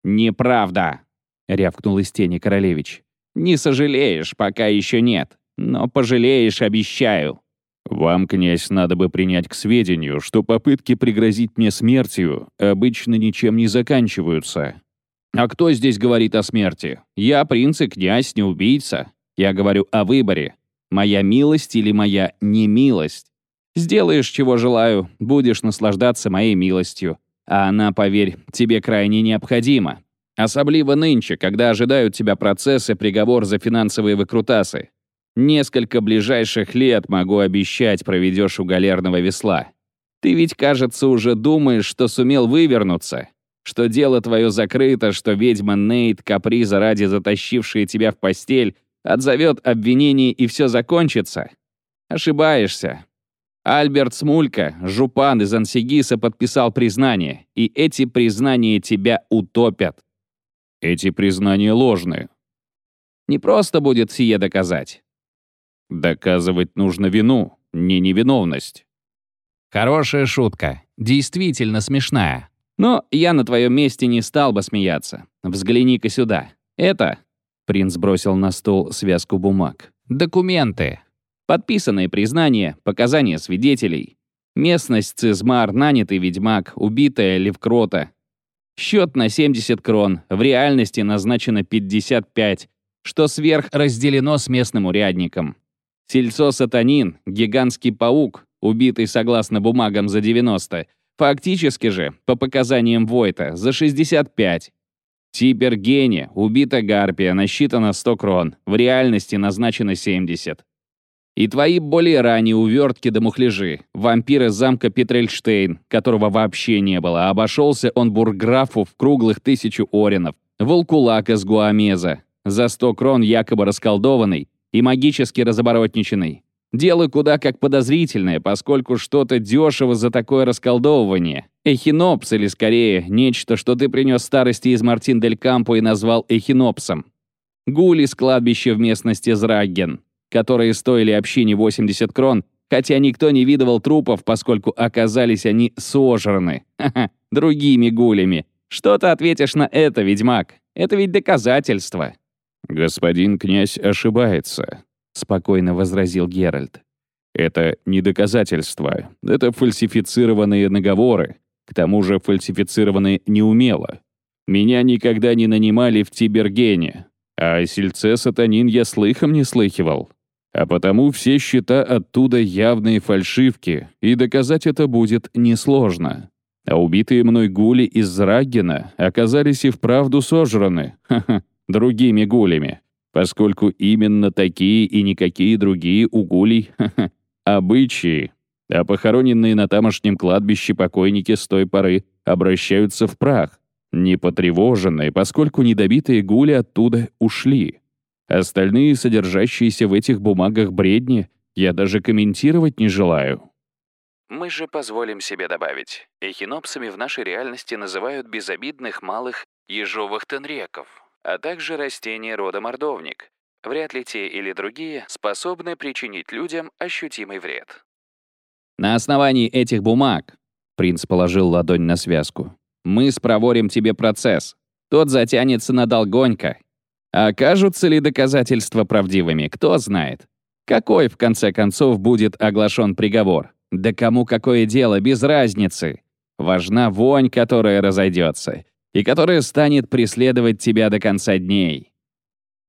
«Неправда!» — рявкнул из тени королевич. «Не сожалеешь, пока еще нет. Но пожалеешь, обещаю». «Вам, князь, надо бы принять к сведению, что попытки пригрозить мне смертью обычно ничем не заканчиваются». «А кто здесь говорит о смерти? Я принц и князь, не убийца. Я говорю о выборе. Моя милость или моя немилость. Сделаешь, чего желаю, будешь наслаждаться моей милостью. А она, поверь, тебе крайне необходима. Особливо нынче, когда ожидают тебя процессы, приговор за финансовые выкрутасы. Несколько ближайших лет, могу обещать, проведешь у галерного весла. Ты ведь, кажется, уже думаешь, что сумел вывернуться, что дело твое закрыто, что ведьма Нейт, каприза ради затащившая тебя в постель, отзовет обвинение и все закончится. Ошибаешься. Альберт Смулька, жупан из Ансигиса, подписал признание, и эти признания тебя утопят. Эти признания ложны. Не просто будет сие доказать. Доказывать нужно вину, не невиновность. Хорошая шутка. Действительно смешная. Но я на твоем месте не стал бы смеяться. Взгляни-ка сюда. Это... Принц бросил на стол связку бумаг. Документы. Подписанные признания, показания свидетелей. Местность Цизмар, нанятый ведьмак, убитая Левкрота. Счет на 70 крон, в реальности назначено 55, что сверх разделено с местным урядником. Сельцо Сатанин, гигантский паук, убитый согласно бумагам за 90, фактически же, по показаниям Войта, за 65. Типер Гене, убита Гарпия, насчитано 100 крон, в реальности назначено 70. И твои более ранние увертки да мухляжи. Вампир из замка Петрельштейн, которого вообще не было, обошелся он бурграфу в круглых тысячу оренов. Волкулак из Гуамеза, за 100 крон якобы расколдованный и магически разоборотниченный. Дело куда как подозрительное, поскольку что-то дешево за такое расколдовывание. Эхинопс, или скорее, нечто, что ты принес старости из Мартин дель Кампо и назвал эхинопсом. Гули с кладбища в местности Зрагген которые стоили общине 80 крон, хотя никто не видывал трупов, поскольку оказались они сожраны. другими гулями. Что ты ответишь на это, ведьмак? Это ведь доказательство. «Господин князь ошибается», — спокойно возразил Геральт. «Это не доказательства, это фальсифицированные наговоры, к тому же фальсифицированные неумело. Меня никогда не нанимали в Тибергене, а о сельце сатанин я слыхом не слыхивал. А потому все счета оттуда явные фальшивки, и доказать это будет несложно. А убитые мной гули из Зраггена оказались и вправду сожраны, ха-ха, другими гулями, поскольку именно такие и никакие другие у гулей, обычаи, а похороненные на тамошнем кладбище покойники с той поры обращаются в прах, не потревоженные, поскольку недобитые гули оттуда ушли. Остальные, содержащиеся в этих бумагах бредни, я даже комментировать не желаю. Мы же позволим себе добавить. Эхинопсами в нашей реальности называют безобидных малых ежовых тенреков, а также растения рода мордовник. Вряд ли те или другие способны причинить людям ощутимый вред. На основании этих бумаг, принц положил ладонь на связку, мы спроворим тебе процесс. Тот затянется на долгонько, Окажутся ли доказательства правдивыми, кто знает. Какой, в конце концов, будет оглашен приговор? Да кому какое дело, без разницы. Важна вонь, которая разойдется, и которая станет преследовать тебя до конца дней.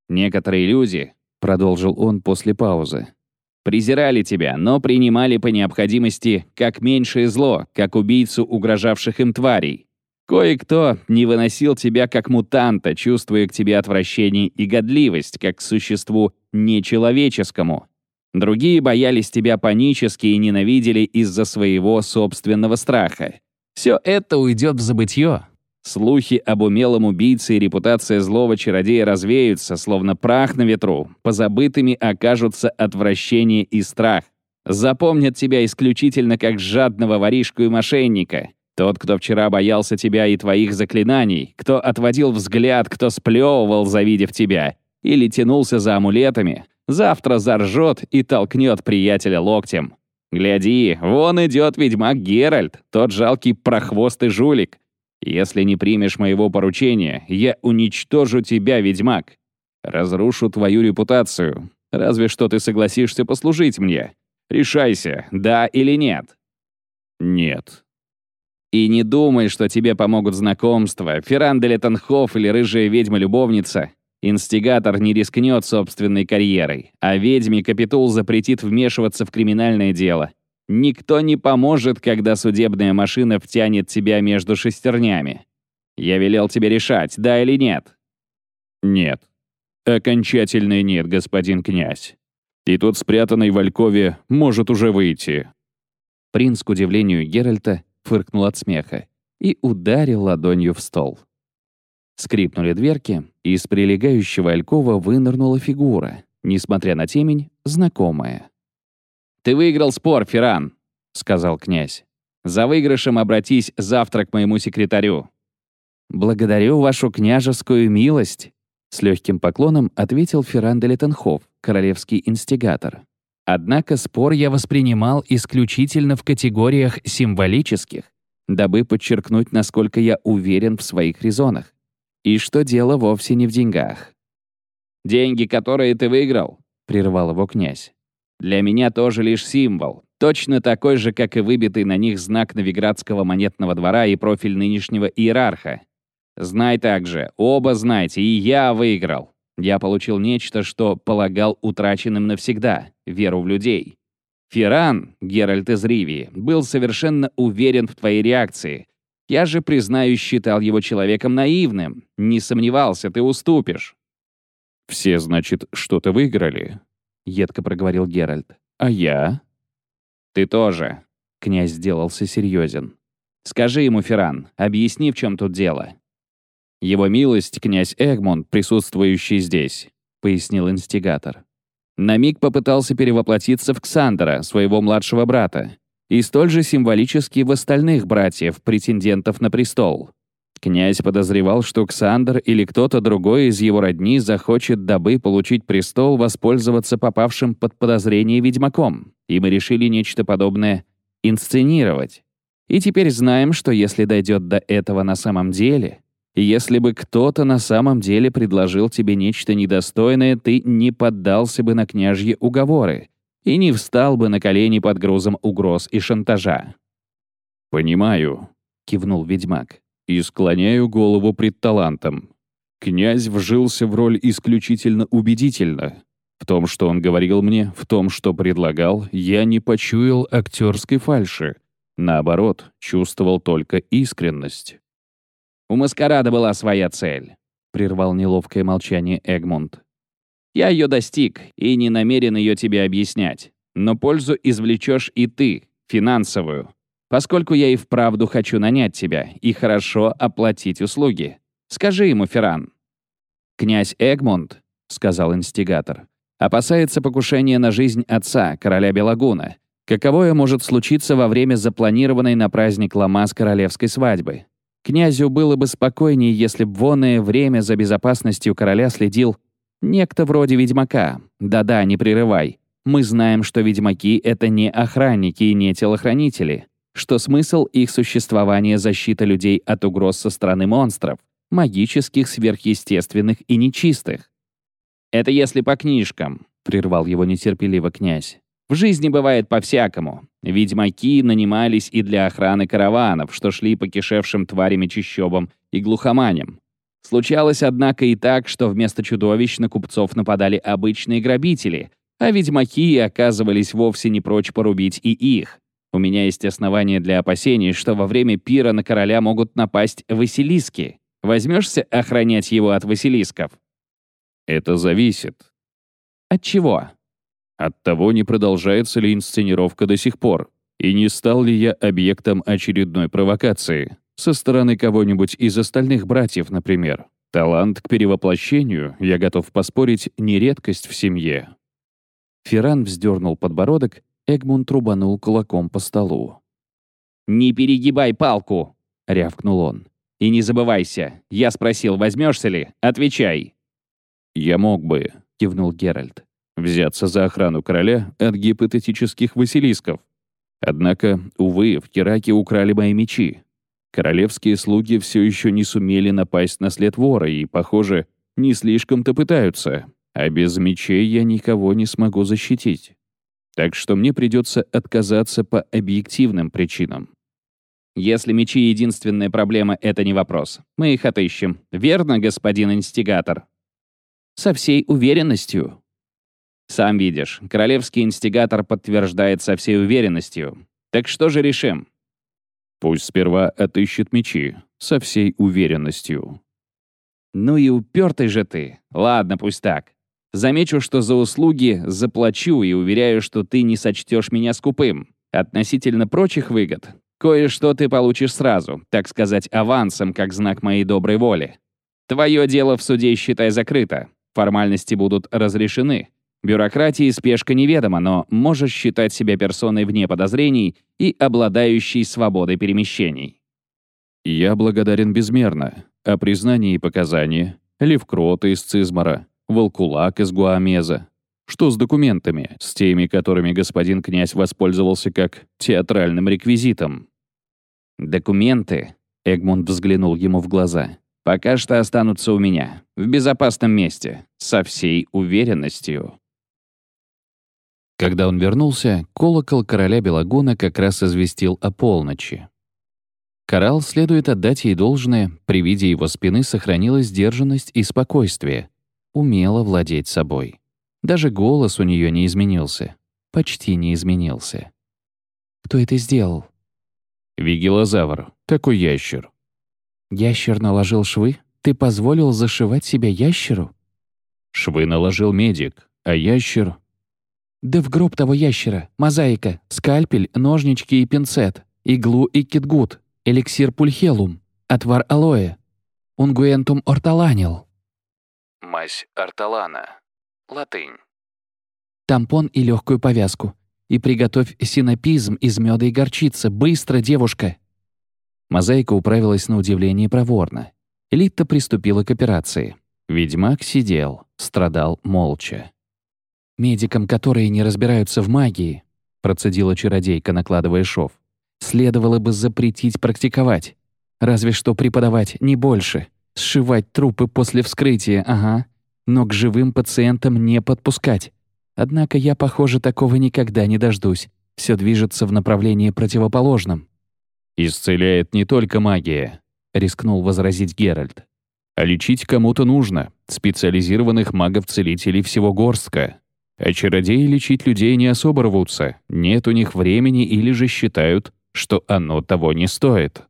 Некоторые люди, — продолжил он после паузы, — презирали тебя, но принимали по необходимости как меньшее зло, как убийцу угрожавших им тварей. Кое-кто не выносил тебя как мутанта, чувствуя к тебе отвращение и годливость, как к существу нечеловеческому. Другие боялись тебя панически и ненавидели из-за своего собственного страха. Все это уйдет в забытье. Слухи об умелом убийце и репутация злого чародея развеются, словно прах на ветру. Позабытыми окажутся отвращение и страх. Запомнят тебя исключительно как жадного воришку и мошенника. Тот, кто вчера боялся тебя и твоих заклинаний, кто отводил взгляд, кто сплевывал, завидев тебя, или тянулся за амулетами, завтра заржет и толкнет приятеля локтем. Гляди, вон идет ведьмак Геральт, тот жалкий прохвостый жулик. Если не примешь моего поручения, я уничтожу тебя, ведьмак. Разрушу твою репутацию. Разве что ты согласишься послужить мне. Решайся, да или нет. Нет, и не думай, что тебе помогут знакомства, Ферранделе Танхоф или рыжая ведьма-любовница. Инстигатор не рискнет собственной карьерой, а ведьме Капитул запретит вмешиваться в криминальное дело. Никто не поможет, когда судебная машина втянет тебя между шестернями. Я велел тебе решать, да или нет. Нет. Окончательный нет, господин князь. И тот спрятанный в Алькове может уже выйти. Принц, к удивлению Геральта, фыркнул от смеха и ударил ладонью в стол. Скрипнули дверки, и из прилегающего алькова вынырнула фигура, несмотря на темень, знакомая. «Ты выиграл спор, Ферран», — сказал князь. «За выигрышем обратись завтра к моему секретарю». «Благодарю вашу княжескую милость», — с легким поклоном ответил Ферран де Летенхоф, королевский инстигатор. Однако спор я воспринимал исключительно в категориях символических, дабы подчеркнуть, насколько я уверен в своих резонах. И что дело вовсе не в деньгах. «Деньги, которые ты выиграл», — прервал его князь, «для меня тоже лишь символ, точно такой же, как и выбитый на них знак Новиградского монетного двора и профиль нынешнего иерарха. Знай также, оба знайте, и я выиграл. Я получил нечто, что полагал утраченным навсегда — веру в людей. Ферран, Геральт из Ривии, был совершенно уверен в твоей реакции. Я же, признаюсь, считал его человеком наивным. Не сомневался, ты уступишь. «Все, значит, что-то выиграли», — едко проговорил Геральт. «А я?» «Ты тоже», — князь сделался серьезен. «Скажи ему, Ферран, объясни, в чем тут дело». «Его милость, князь Эгмунд, присутствующий здесь», — пояснил инстигатор. На миг попытался перевоплотиться в Ксандера, своего младшего брата, и столь же символически в остальных братьев, претендентов на престол. Князь подозревал, что Ксандр или кто-то другой из его родни захочет, дабы получить престол, воспользоваться попавшим под подозрение ведьмаком, и мы решили нечто подобное инсценировать. И теперь знаем, что если дойдет до этого на самом деле, если бы кто-то на самом деле предложил тебе нечто недостойное, ты не поддался бы на княжьи уговоры и не встал бы на колени под грузом угроз и шантажа. «Понимаю», — кивнул ведьмак и склоняю голову пред талантом. Князь вжился в роль исключительно убедительно. В том, что он говорил мне, в том, что предлагал, я не почуял актерской фальши. Наоборот, чувствовал только искренность. «У маскарада была своя цель», — прервал неловкое молчание Эгмунд. «Я ее достиг и не намерен ее тебе объяснять. Но пользу извлечешь и ты, финансовую поскольку я и вправду хочу нанять тебя и хорошо оплатить услуги. Скажи ему, Ферран». «Князь Эгмунд», — сказал инстигатор, «опасается покушения на жизнь отца, короля Белагуна. Каковое может случиться во время запланированной на праздник Ламас королевской свадьбы? Князю было бы спокойнее, если б воное время за безопасностью короля следил некто вроде ведьмака. Да-да, не прерывай. Мы знаем, что ведьмаки — это не охранники и не телохранители что смысл их существования — защита людей от угроз со стороны монстров, магических, сверхъестественных и нечистых. «Это если по книжкам», — прервал его нетерпеливо князь. «В жизни бывает по-всякому. Ведьмаки нанимались и для охраны караванов, что шли по кишевшим тварями чищобам и глухоманям. Случалось, однако, и так, что вместо чудовищ на купцов нападали обычные грабители, а ведьмаки оказывались вовсе не прочь порубить и их. У меня есть основания для опасений, что во время пира на короля могут напасть Василиски. Возьмешься охранять его от Василисков? Это зависит. От чего? От того, не продолжается ли инсценировка до сих пор, и не стал ли я объектом очередной провокации. Со стороны кого-нибудь из остальных братьев, например. Талант к перевоплощению, я готов поспорить, не редкость в семье. Ферран вздернул подбородок Эгмунд трубанул кулаком по столу. «Не перегибай палку!» — рявкнул он. «И не забывайся, я спросил, возьмешься ли? Отвечай!» «Я мог бы», — кивнул Геральт, «взяться за охрану короля от гипотетических василисков. Однако, увы, в Кераке украли мои мечи. Королевские слуги все еще не сумели напасть на след вора и, похоже, не слишком-то пытаются, а без мечей я никого не смогу защитить. Так что мне придется отказаться по объективным причинам. Если мечи — единственная проблема, это не вопрос. Мы их отыщем. Верно, господин инстигатор? Со всей уверенностью. Сам видишь, королевский инстигатор подтверждает со всей уверенностью. Так что же решим? Пусть сперва отыщет мечи. Со всей уверенностью. Ну и упертый же ты. Ладно, пусть так. Замечу, что за услуги заплачу и уверяю, что ты не сочтешь меня скупым. Относительно прочих выгод, кое-что ты получишь сразу, так сказать, авансом, как знак моей доброй воли. Твое дело в суде, считай, закрыто. Формальности будут разрешены. Бюрократии спешка неведома, но можешь считать себя персоной вне подозрений и обладающей свободой перемещений. Я благодарен безмерно. О признании и показании. Левкрота из Цизмара. Волкулак из Гуамеза. Что с документами, с теми, которыми господин князь воспользовался как театральным реквизитом? «Документы», — Эгмунд взглянул ему в глаза, — «пока что останутся у меня, в безопасном месте, со всей уверенностью». Когда он вернулся, колокол короля Белагуна как раз известил о полночи. Коралл, следует отдать ей должное, при виде его спины сохранилась сдержанность и спокойствие — умела владеть собой. Даже голос у нее не изменился. почти не изменился. «Кто это сделал?» «Вигилозавр. Такой ящер». «Ящер наложил швы? Ты позволил зашивать себя ящеру?» «Швы наложил медик, а ящер...» «Да в гроб того ящера. Мозаика, скальпель, ножнички и пинцет, иглу и китгут, эликсир пульхелум, отвар алоэ, унгуентум орталанил». Мазь орталана. Латынь. Тампон и легкую повязку. И приготовь синопизм из меда и горчицы. Быстро, девушка!» Мозаика управилась на удивление проворно. Литта приступила к операции. Ведьмак сидел, страдал молча. «Медикам, которые не разбираются в магии», процедила чародейка, накладывая шов, «следовало бы запретить практиковать. Разве что преподавать, не больше. Сшивать трупы после вскрытия, ага. Но к живым пациентам не подпускать. Однако я, похоже, такого никогда не дождусь. Все движется в направлении противоположном. «Исцеляет не только магия», — рискнул возразить Геральт. «А лечить кому-то нужно. Специализированных магов-целителей всего горстка. А чародеи лечить людей не особо рвутся. Нет у них времени или же считают, что оно того не стоит».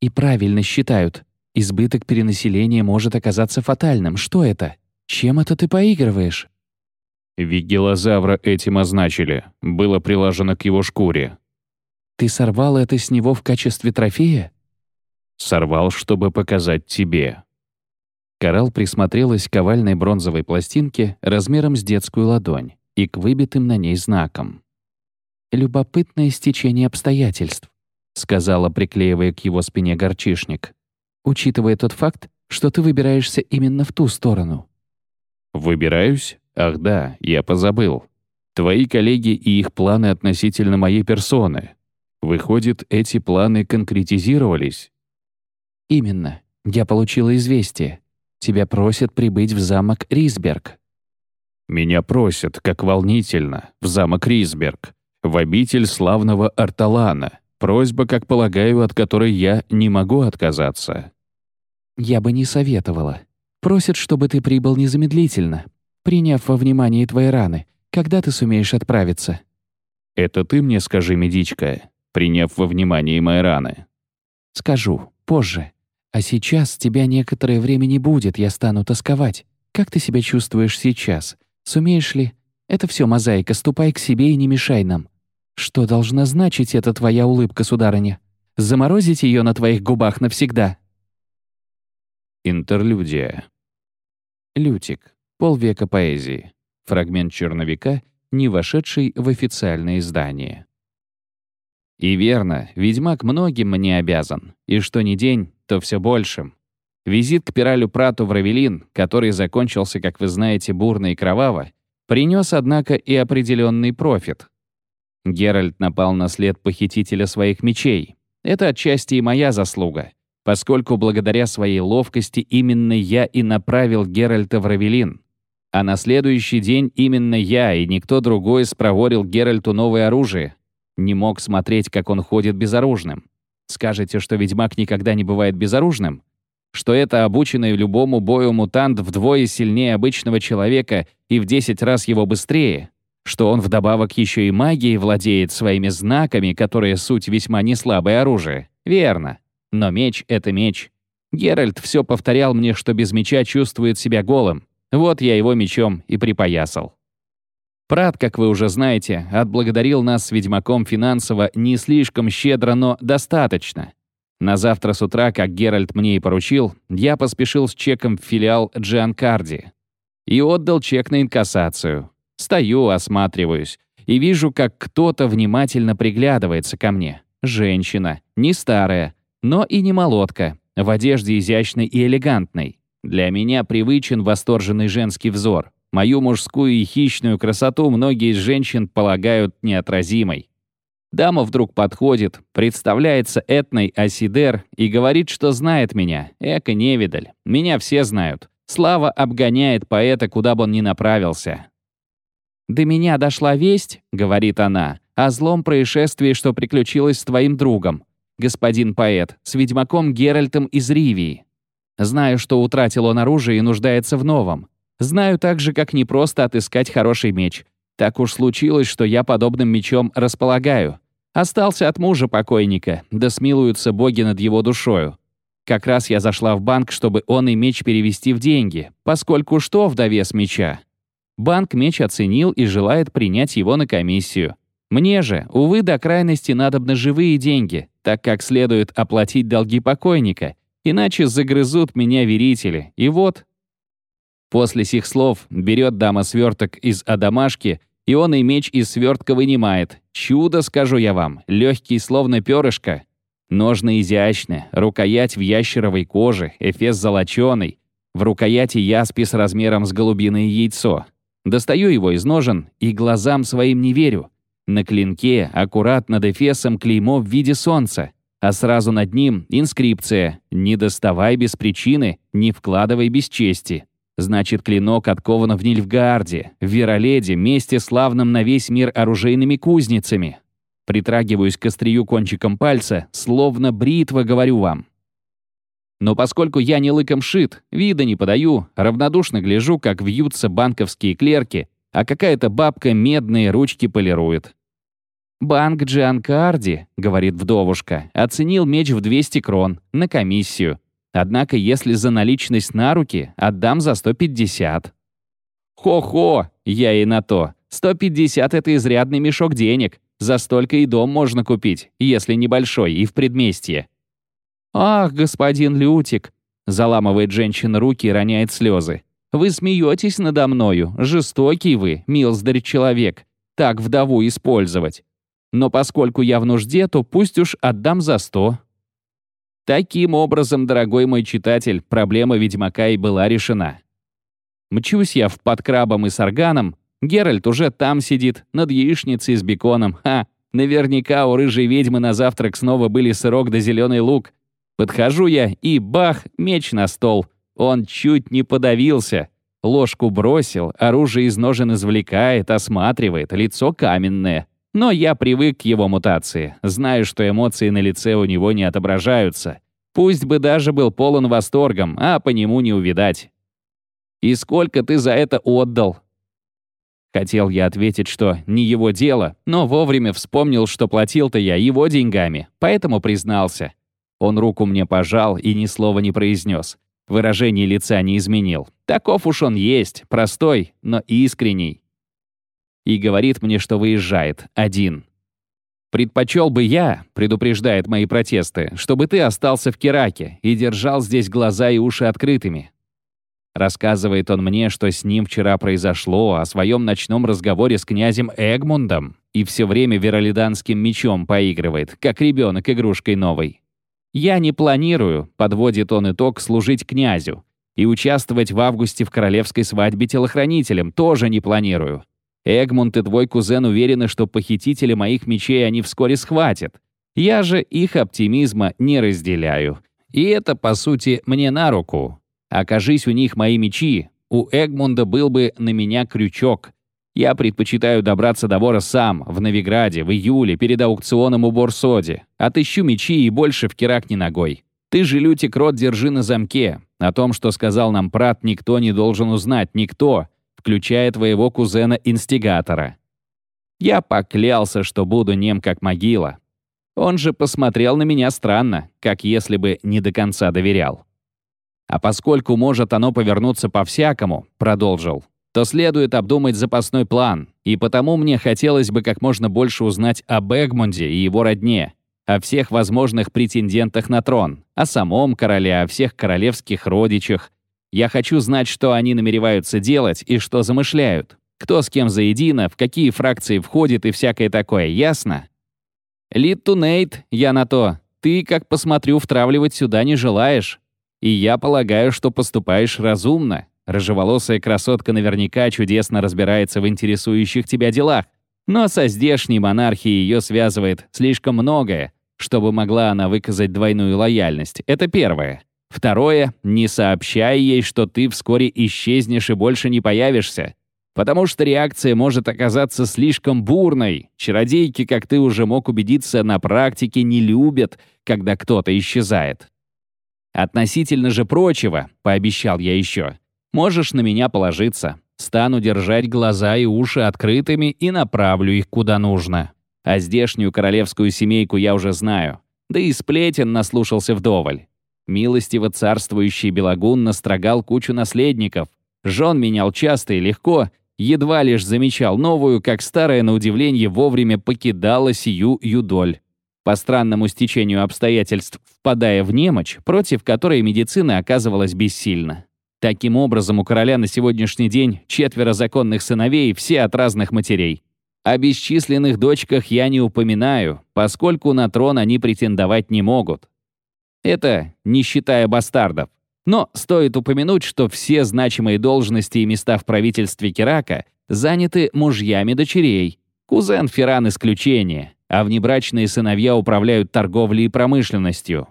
«И правильно считают. Избыток перенаселения может оказаться фатальным. Что это? Чем это ты поигрываешь?» Вигелозавра этим означили. Было приложено к его шкуре. «Ты сорвал это с него в качестве трофея?» «Сорвал, чтобы показать тебе». Коралл присмотрелась к овальной бронзовой пластинке размером с детскую ладонь и к выбитым на ней знакам. «Любопытное стечение обстоятельств», — сказала, приклеивая к его спине горчишник, «учитывая тот факт, что ты выбираешься именно в ту сторону». «Выбираюсь? Ах да, я позабыл. Твои коллеги и их планы относительно моей персоны. Выходит, эти планы конкретизировались? Именно. Я получила известие. Тебя просят прибыть в замок Рисберг. Меня просят, как волнительно, в замок Рисберг, в обитель славного Арталана. Просьба, как полагаю, от которой я не могу отказаться. Я бы не советовала. Просят, чтобы ты прибыл незамедлительно, приняв во внимание твои раны. Когда ты сумеешь отправиться?» «Это ты мне скажи, медичка, приняв во внимание мои раны». «Скажу, позже. А сейчас тебя некоторое время не будет, я стану тосковать. Как ты себя чувствуешь сейчас? Сумеешь ли? Это все мозаика, ступай к себе и не мешай нам. Что должна значить эта твоя улыбка, сударыня? Заморозить ее на твоих губах навсегда?» Интерлюдия. Лютик. Полвека поэзии. Фрагмент черновика, не вошедший в официальное издание. И верно, ведьмак многим мне обязан. И что ни день, то все большим. Визит к Пиралю Прату в Равелин, который закончился, как вы знаете, бурно и кроваво, принес, однако, и определенный профит. Геральт напал на след похитителя своих мечей. Это отчасти и моя заслуга, поскольку благодаря своей ловкости именно я и направил Геральта в Равелин. А на следующий день именно я и никто другой спроворил Геральту новое оружие. Не мог смотреть, как он ходит безоружным. Скажете, что ведьмак никогда не бывает безоружным? Что это обученный любому бою мутант вдвое сильнее обычного человека и в 10 раз его быстрее? Что он вдобавок еще и магией владеет своими знаками, которые суть весьма неслабое оружие? Верно. Но меч — это меч. Геральт все повторял мне, что без меча чувствует себя голым. Вот я его мечом и припоясал. Прат, как вы уже знаете, отблагодарил нас с ведьмаком финансово не слишком щедро, но достаточно. На завтра с утра, как Геральт мне и поручил, я поспешил с чеком в филиал Джианкарди. И отдал чек на инкассацию. Стою, осматриваюсь, и вижу, как кто-то внимательно приглядывается ко мне. Женщина, не старая, но и не молодка, в одежде изящной и элегантной. Для меня привычен восторженный женский взор. Мою мужскую и хищную красоту многие из женщин полагают неотразимой. Дама вдруг подходит, представляется Этной Асидер и говорит, что знает меня. Эко невидаль. Меня все знают. Слава обгоняет поэта, куда бы он ни направился. «До меня дошла весть», — говорит она, «о злом происшествии, что приключилось с твоим другом, господин поэт, с ведьмаком Геральтом из Ривии. Знаю, что утратил он оружие и нуждается в новом. Знаю также, как непросто отыскать хороший меч. Так уж случилось, что я подобным мечом располагаю. Остался от мужа покойника, да смилуются боги над его душою. Как раз я зашла в банк, чтобы он и меч перевести в деньги, поскольку что в довес меча? Банк меч оценил и желает принять его на комиссию. Мне же, увы, до крайности надобны живые деньги, так как следует оплатить долги покойника, иначе загрызут меня верители. И вот... После сих слов берет дама сверток из адамашки, и он и меч из свертка вынимает. Чудо, скажу я вам, легкий, словно перышко. Ножны изящны, рукоять в ящеровой коже, эфес золоченый. В рукояти яспис размером с голубиное яйцо. Достаю его из ножен и глазам своим не верю. На клинке аккуратно над эфесом клеймо в виде солнца, а сразу над ним инскрипция «Не доставай без причины, не вкладывай без чести». Значит, клинок откован в Нильфгаарде, в Вероледе, месте славном на весь мир оружейными кузницами. Притрагиваюсь к острию кончиком пальца, словно бритва, говорю вам. Но поскольку я не лыком шит, вида не подаю, равнодушно гляжу, как вьются банковские клерки, а какая-то бабка медные ручки полирует. «Банк Джианкарди», — говорит вдовушка, — оценил меч в 200 крон, на комиссию. Однако, если за наличность на руки, отдам за 150. Хо-хо, я и на то. 150 — это изрядный мешок денег. За столько и дом можно купить, если небольшой, и в предместье. «Ах, господин Лютик!» — заламывает женщина руки и роняет слезы. Вы смеетесь надо мною, жестокий вы, милздарь человек, так вдову использовать. Но поскольку я в нужде, то пусть уж отдам за сто». Таким образом, дорогой мой читатель, проблема ведьмака и была решена. Мчусь я в подкрабом и с органом, Геральт уже там сидит, над яичницей с беконом. Ха, наверняка у рыжей ведьмы на завтрак снова были сырок да зеленый лук. Подхожу я, и бах, меч на стол. Он чуть не подавился. Ложку бросил, оружие из ножен извлекает, осматривает, лицо каменное. Но я привык к его мутации, знаю, что эмоции на лице у него не отображаются. Пусть бы даже был полон восторгом, а по нему не увидать. «И сколько ты за это отдал?» Хотел я ответить, что не его дело, но вовремя вспомнил, что платил-то я его деньгами, поэтому признался. Он руку мне пожал и ни слова не произнес. Выражение лица не изменил. Таков уж он есть, простой, но искренний. И говорит мне, что выезжает, один. «Предпочел бы я», — предупреждает мои протесты, «чтобы ты остался в Кераке и держал здесь глаза и уши открытыми». Рассказывает он мне, что с ним вчера произошло, о своем ночном разговоре с князем Эгмундом, и все время веролиданским мечом поигрывает, как ребенок игрушкой новой. «Я не планирую», — подводит он итог, служить князю. И участвовать в августе в королевской свадьбе телохранителем тоже не планирую. Эгмунд и твой кузен уверены, что похитители моих мечей они вскоре схватят. Я же их оптимизма не разделяю. И это, по сути, мне на руку. Окажись у них мои мечи, у Эгмунда был бы на меня крючок. Я предпочитаю добраться до вора сам, в Новиграде, в июле, перед аукционом у Борсоди. Отыщу мечи и больше в ни ногой. Ты же, Лютик, рот держи на замке. О том, что сказал нам Прат, никто не должен узнать, никто, включая твоего кузена-инстигатора. Я поклялся, что буду нем как могила. Он же посмотрел на меня странно, как если бы не до конца доверял. А поскольку может оно повернуться по-всякому, продолжил, то следует обдумать запасной план, и потому мне хотелось бы как можно больше узнать об Эгмунде и его родне, о всех возможных претендентах на трон, о самом короле, о всех королевских родичах. Я хочу знать, что они намереваются делать и что замышляют. Кто с кем заедино, в какие фракции входит и всякое такое, ясно? Лид Тунейт, я на то. Ты, как посмотрю, втравливать сюда не желаешь. И я полагаю, что поступаешь разумно. Рыжеволосая красотка наверняка чудесно разбирается в интересующих тебя делах. Но со здешней монархией ее связывает слишком многое, чтобы могла она выказать двойную лояльность. Это первое. Второе, не сообщай ей, что ты вскоре исчезнешь и больше не появишься. Потому что реакция может оказаться слишком бурной. Чародейки, как ты уже мог убедиться, на практике не любят, когда кто-то исчезает. Относительно же прочего, пообещал я еще, Можешь на меня положиться. стану держать глаза и уши открытыми и направлю их куда нужно. А здешнюю королевскую семейку я уже знаю. Да и сплетен наслушался вдоволь. Милостиво царствующий Белогун настрогал кучу наследников. Жен менял часто и легко, едва лишь замечал новую, как старая, на удивление, вовремя покидала сию юдоль. По странному стечению обстоятельств, впадая в немочь, против которой медицина оказывалась бессильна. Таким образом, у короля на сегодняшний день четверо законных сыновей, все от разных матерей. О бесчисленных дочках я не упоминаю, поскольку на трон они претендовать не могут. Это не считая бастардов. Но стоит упомянуть, что все значимые должности и места в правительстве Керака заняты мужьями дочерей. Кузен Ферран исключение, а внебрачные сыновья управляют торговлей и промышленностью.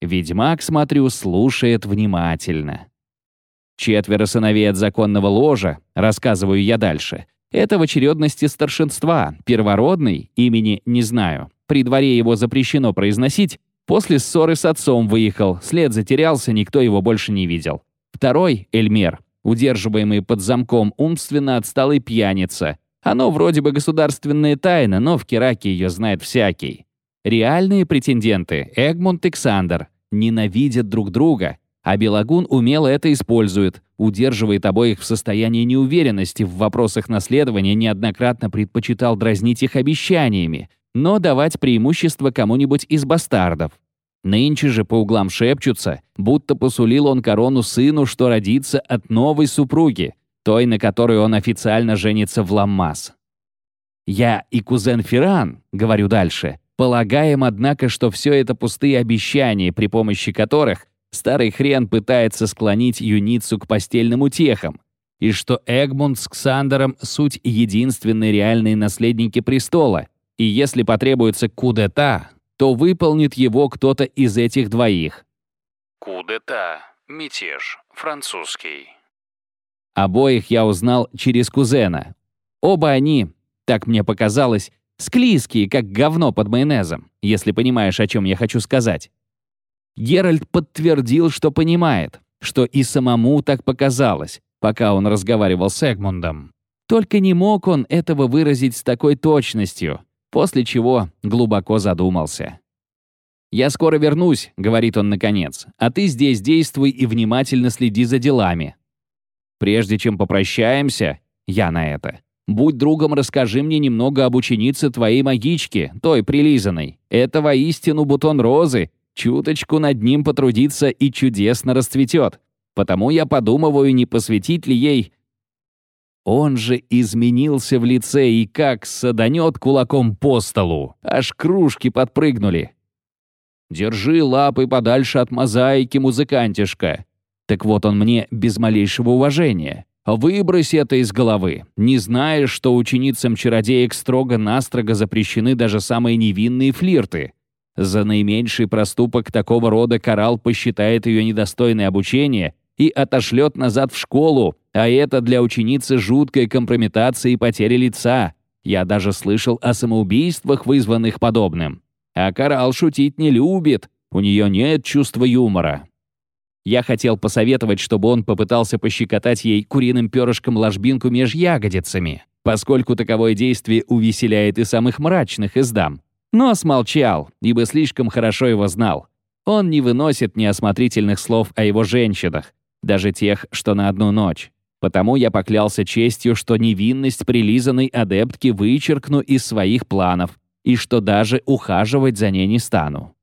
Ведьмак, смотрю, слушает внимательно. Четверо сыновей от законного ложа, рассказываю я дальше, это в очередности старшинства, первородный, имени не знаю. При дворе его запрещено произносить. После ссоры с отцом выехал, след затерялся, никто его больше не видел. Второй, Эльмер, удерживаемый под замком умственно отсталый пьяница. Оно вроде бы государственная тайна, но в Кераке ее знает всякий. Реальные претенденты, Эгмунд и Ксандр, ненавидят друг друга, а Белагун умело это использует, удерживает обоих в состоянии неуверенности в вопросах наследования, неоднократно предпочитал дразнить их обещаниями, но давать преимущество кому-нибудь из бастардов. Нынче же по углам шепчутся, будто посулил он корону сыну, что родится от новой супруги, той, на которой он официально женится в Ламмас. «Я и кузен Ферран», — говорю дальше, полагаем, однако, что все это пустые обещания, при помощи которых Старый хрен пытается склонить юницу к постельным утехам, и что Эгмунд с Ксандером — суть единственные реальные наследники престола, и если потребуется кудета, то выполнит его кто-то из этих двоих. Кудета. Мятеж. Французский. Обоих я узнал через кузена. Оба они, так мне показалось, склизкие, как говно под майонезом, если понимаешь, о чем я хочу сказать. Геральт подтвердил, что понимает, что и самому так показалось, пока он разговаривал с Эгмундом. Только не мог он этого выразить с такой точностью, после чего глубоко задумался. «Я скоро вернусь», — говорит он наконец, «а ты здесь действуй и внимательно следи за делами. Прежде чем попрощаемся, я на это. Будь другом, расскажи мне немного об ученице твоей магички, той прилизанной. Это воистину бутон розы, Чуточку над ним потрудиться и чудесно расцветет. Потому я подумываю, не посвятить ли ей... Он же изменился в лице и как саданет кулаком по столу. Аж кружки подпрыгнули. «Держи лапы подальше от мозаики, музыкантишка». Так вот он мне без малейшего уважения. Выбрось это из головы. Не знаешь, что ученицам чародеек строго-настрого запрещены даже самые невинные флирты. За наименьший проступок такого рода Коралл посчитает ее недостойной обучения и отошлет назад в школу, а это для ученицы жуткая компрометация и потеря лица. Я даже слышал о самоубийствах, вызванных подобным. А Коралл шутить не любит, у нее нет чувства юмора. Я хотел посоветовать, чтобы он попытался пощекотать ей куриным перышком ложбинку меж ягодицами, поскольку таковое действие увеселяет и самых мрачных из дам. Но смолчал, ибо слишком хорошо его знал. Он не выносит неосмотрительных слов о его женщинах, даже тех, что на одну ночь. Потому я поклялся честью, что невинность прилизанной адептки вычеркну из своих планов и что даже ухаживать за ней не стану.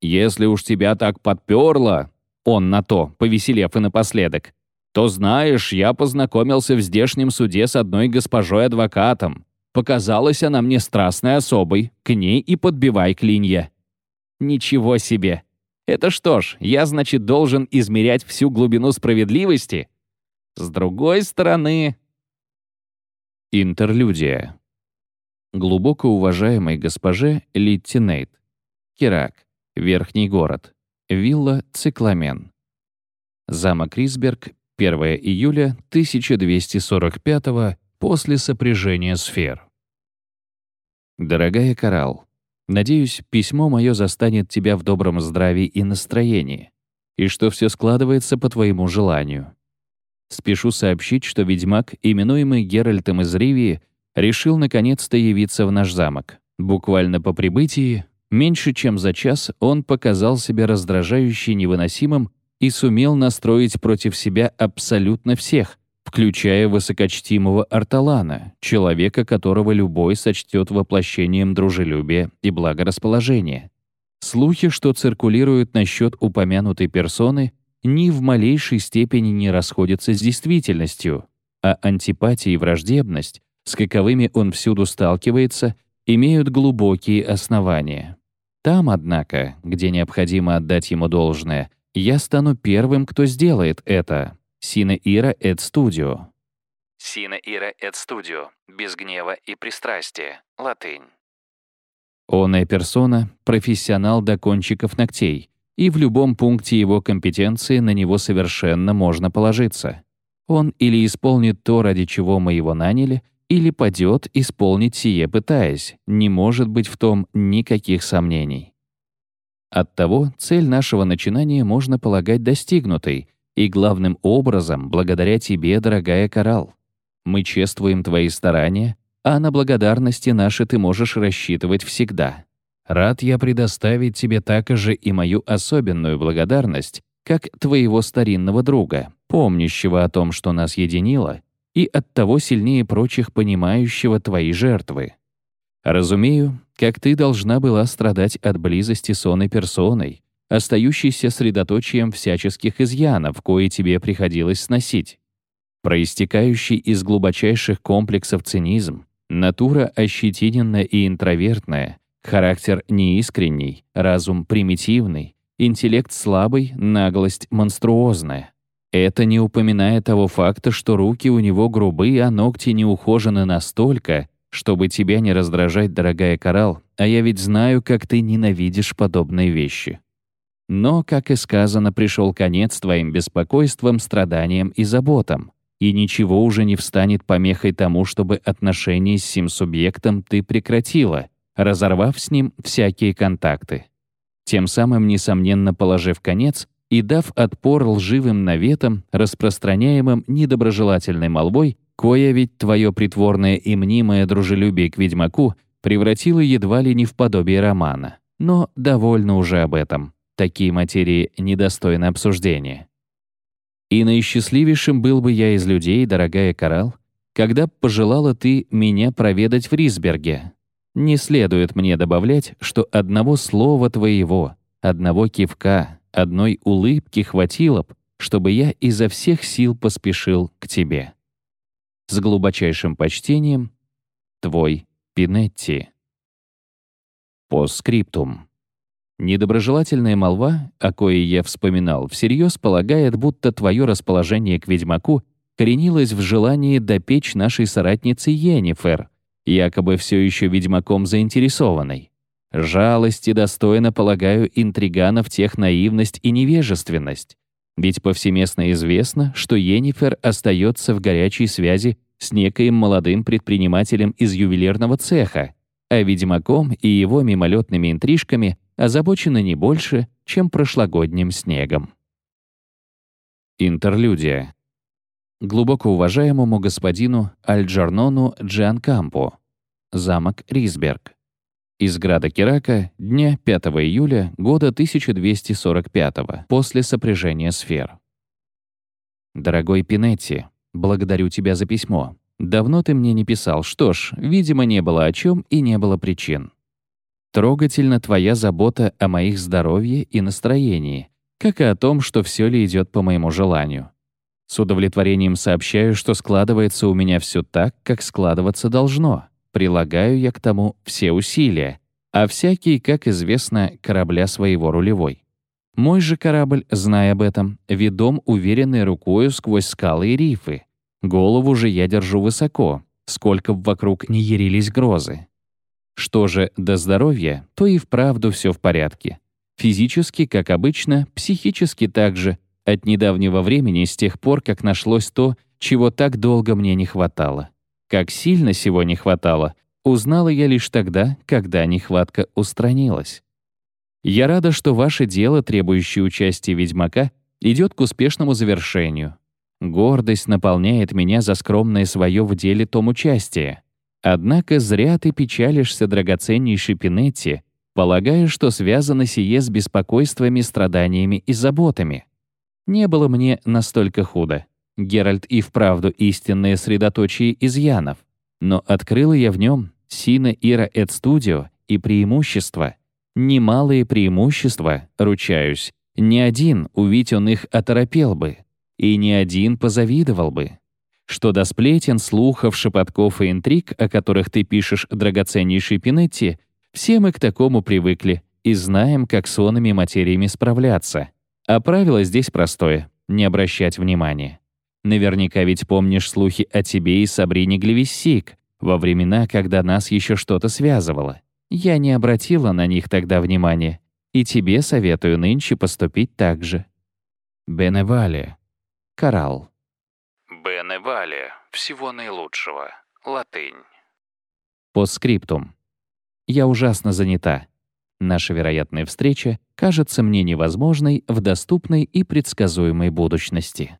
«Если уж тебя так подперло», — он на то, повеселев и напоследок, «то знаешь, я познакомился в здешнем суде с одной госпожой-адвокатом. Показалась она мне страстной особой, к ней и подбивай клинья. Ничего себе. Это что ж, я, значит, должен измерять всю глубину справедливости? С другой стороны... Интерлюдия. Глубоко уважаемой госпоже Литти Нейт. Керак. Верхний город. Вилла Цикламен. Замок Рисберг. 1 июля 1245 после сопряжения сфер. Дорогая Коралл, надеюсь, письмо мое застанет тебя в добром здравии и настроении, и что все складывается по твоему желанию. Спешу сообщить, что ведьмак, именуемый Геральтом из Ривии, решил наконец-то явиться в наш замок. Буквально по прибытии, меньше чем за час, он показал себя раздражающе невыносимым и сумел настроить против себя абсолютно всех, включая высокочтимого Арталана, человека, которого любой сочтет воплощением дружелюбия и благорасположения. Слухи, что циркулируют насчет упомянутой персоны, ни в малейшей степени не расходятся с действительностью, а антипатия и враждебность, с каковыми он всюду сталкивается, имеют глубокие основания. Там, однако, где необходимо отдать ему должное, я стану первым, кто сделает это. Сина Ира Эд Студио. Сина Ира Эд Студио. Без гнева и пристрастия. Латынь. Оная персона — профессионал до кончиков ногтей, и в любом пункте его компетенции на него совершенно можно положиться. Он или исполнит то, ради чего мы его наняли, или падет исполнить сие, пытаясь, не может быть в том никаких сомнений. Оттого цель нашего начинания можно полагать достигнутой, и главным образом благодаря тебе, дорогая Коралл. Мы чествуем твои старания, а на благодарности наши ты можешь рассчитывать всегда. Рад я предоставить тебе также и мою особенную благодарность, как твоего старинного друга, помнящего о том, что нас единило, и оттого сильнее прочих понимающего твои жертвы. Разумею, как ты должна была страдать от близости с оной персоной, остающейся средоточием всяческих изъянов, кое тебе приходилось сносить. Проистекающий из глубочайших комплексов цинизм, натура ощетиненная и интровертная, Характер неискренний, разум примитивный, интеллект слабый, наглость монструозная. Это не упоминая того факта, что руки у него грубые, а ногти не ухожены настолько, чтобы тебя не раздражать, дорогая Коралл, а я ведь знаю, как ты ненавидишь подобные вещи. Но, как и сказано, пришел конец твоим беспокойствам, страданиям и заботам, и ничего уже не встанет помехой тому, чтобы отношения с сим субъектом ты прекратила, разорвав с ним всякие контакты. Тем самым, несомненно, положив конец и дав отпор лживым наветам, распространяемым недоброжелательной молвой, кое ведь твое притворное и мнимое дружелюбие к ведьмаку превратило едва ли не в подобие романа. Но довольно уже об этом. Такие материи недостойны обсуждения. И наисчастливейшим был бы я из людей, дорогая Коралл, когда пожелала ты меня проведать в Рисберге, не следует мне добавлять, что одного слова твоего, одного кивка, одной улыбки хватило б, чтобы я изо всех сил поспешил к тебе. С глубочайшим почтением, твой Пинетти. По скриптум. Недоброжелательная молва, о коей я вспоминал, всерьез полагает, будто твое расположение к ведьмаку коренилось в желании допечь нашей соратнице Йеннифер, якобы все еще ведьмаком заинтересованной. Жалости достойно, полагаю, интриганов тех наивность и невежественность. Ведь повсеместно известно, что Йеннифер остается в горячей связи с некоим молодым предпринимателем из ювелирного цеха, а ведьмаком и его мимолетными интрижками озабочена не больше, чем прошлогодним снегом. Интерлюдия глубоко уважаемому господину Альджарнону Джианкампо, замок Рисберг. Из града Кирака, дня 5 июля года 1245 после сопряжения сфер. Дорогой Пинетти, благодарю тебя за письмо. Давно ты мне не писал, что ж, видимо, не было о чем и не было причин. Трогательна твоя забота о моих здоровье и настроении, как и о том, что все ли идет по моему желанию. С удовлетворением сообщаю, что складывается у меня все так, как складываться должно. Прилагаю я к тому все усилия, а всякий, как известно, корабля своего рулевой. Мой же корабль, зная об этом, ведом уверенной рукою сквозь скалы и рифы. Голову же я держу высоко, сколько б вокруг не ярились грозы. Что же до здоровья, то и вправду все в порядке. Физически, как обычно, психически также — от недавнего времени, с тех пор, как нашлось то, чего так долго мне не хватало. Как сильно сего не хватало, узнала я лишь тогда, когда нехватка устранилась. Я рада, что ваше дело, требующее участия ведьмака, идет к успешному завершению. Гордость наполняет меня за скромное свое в деле том участие. Однако зря ты печалишься, драгоценнейший Пинетти, полагая, что связано сие с беспокойствами, страданиями и заботами. Не было мне настолько худо. Геральт и вправду истинное средоточие изъянов. Но открыла я в нем Сина Ира Эд Студио и преимущества. Немалые преимущества, ручаюсь. Ни один, увидь он их, оторопел бы. И ни один позавидовал бы. Что до сплетен, слухов, шепотков и интриг, о которых ты пишешь, драгоценнейший Пинетти, все мы к такому привыкли и знаем, как с онными материями справляться. А правило здесь простое — не обращать внимания. Наверняка ведь помнишь слухи о тебе и Сабрине Глевиссик во времена, когда нас еще что-то связывало. Я не обратила на них тогда внимания, и тебе советую нынче поступить так же. Беневале. Коралл. Беневале. Всего наилучшего. Латынь. Постскриптум. Я ужасно занята. Наша вероятная встреча кажется мне невозможной в доступной и предсказуемой будущности.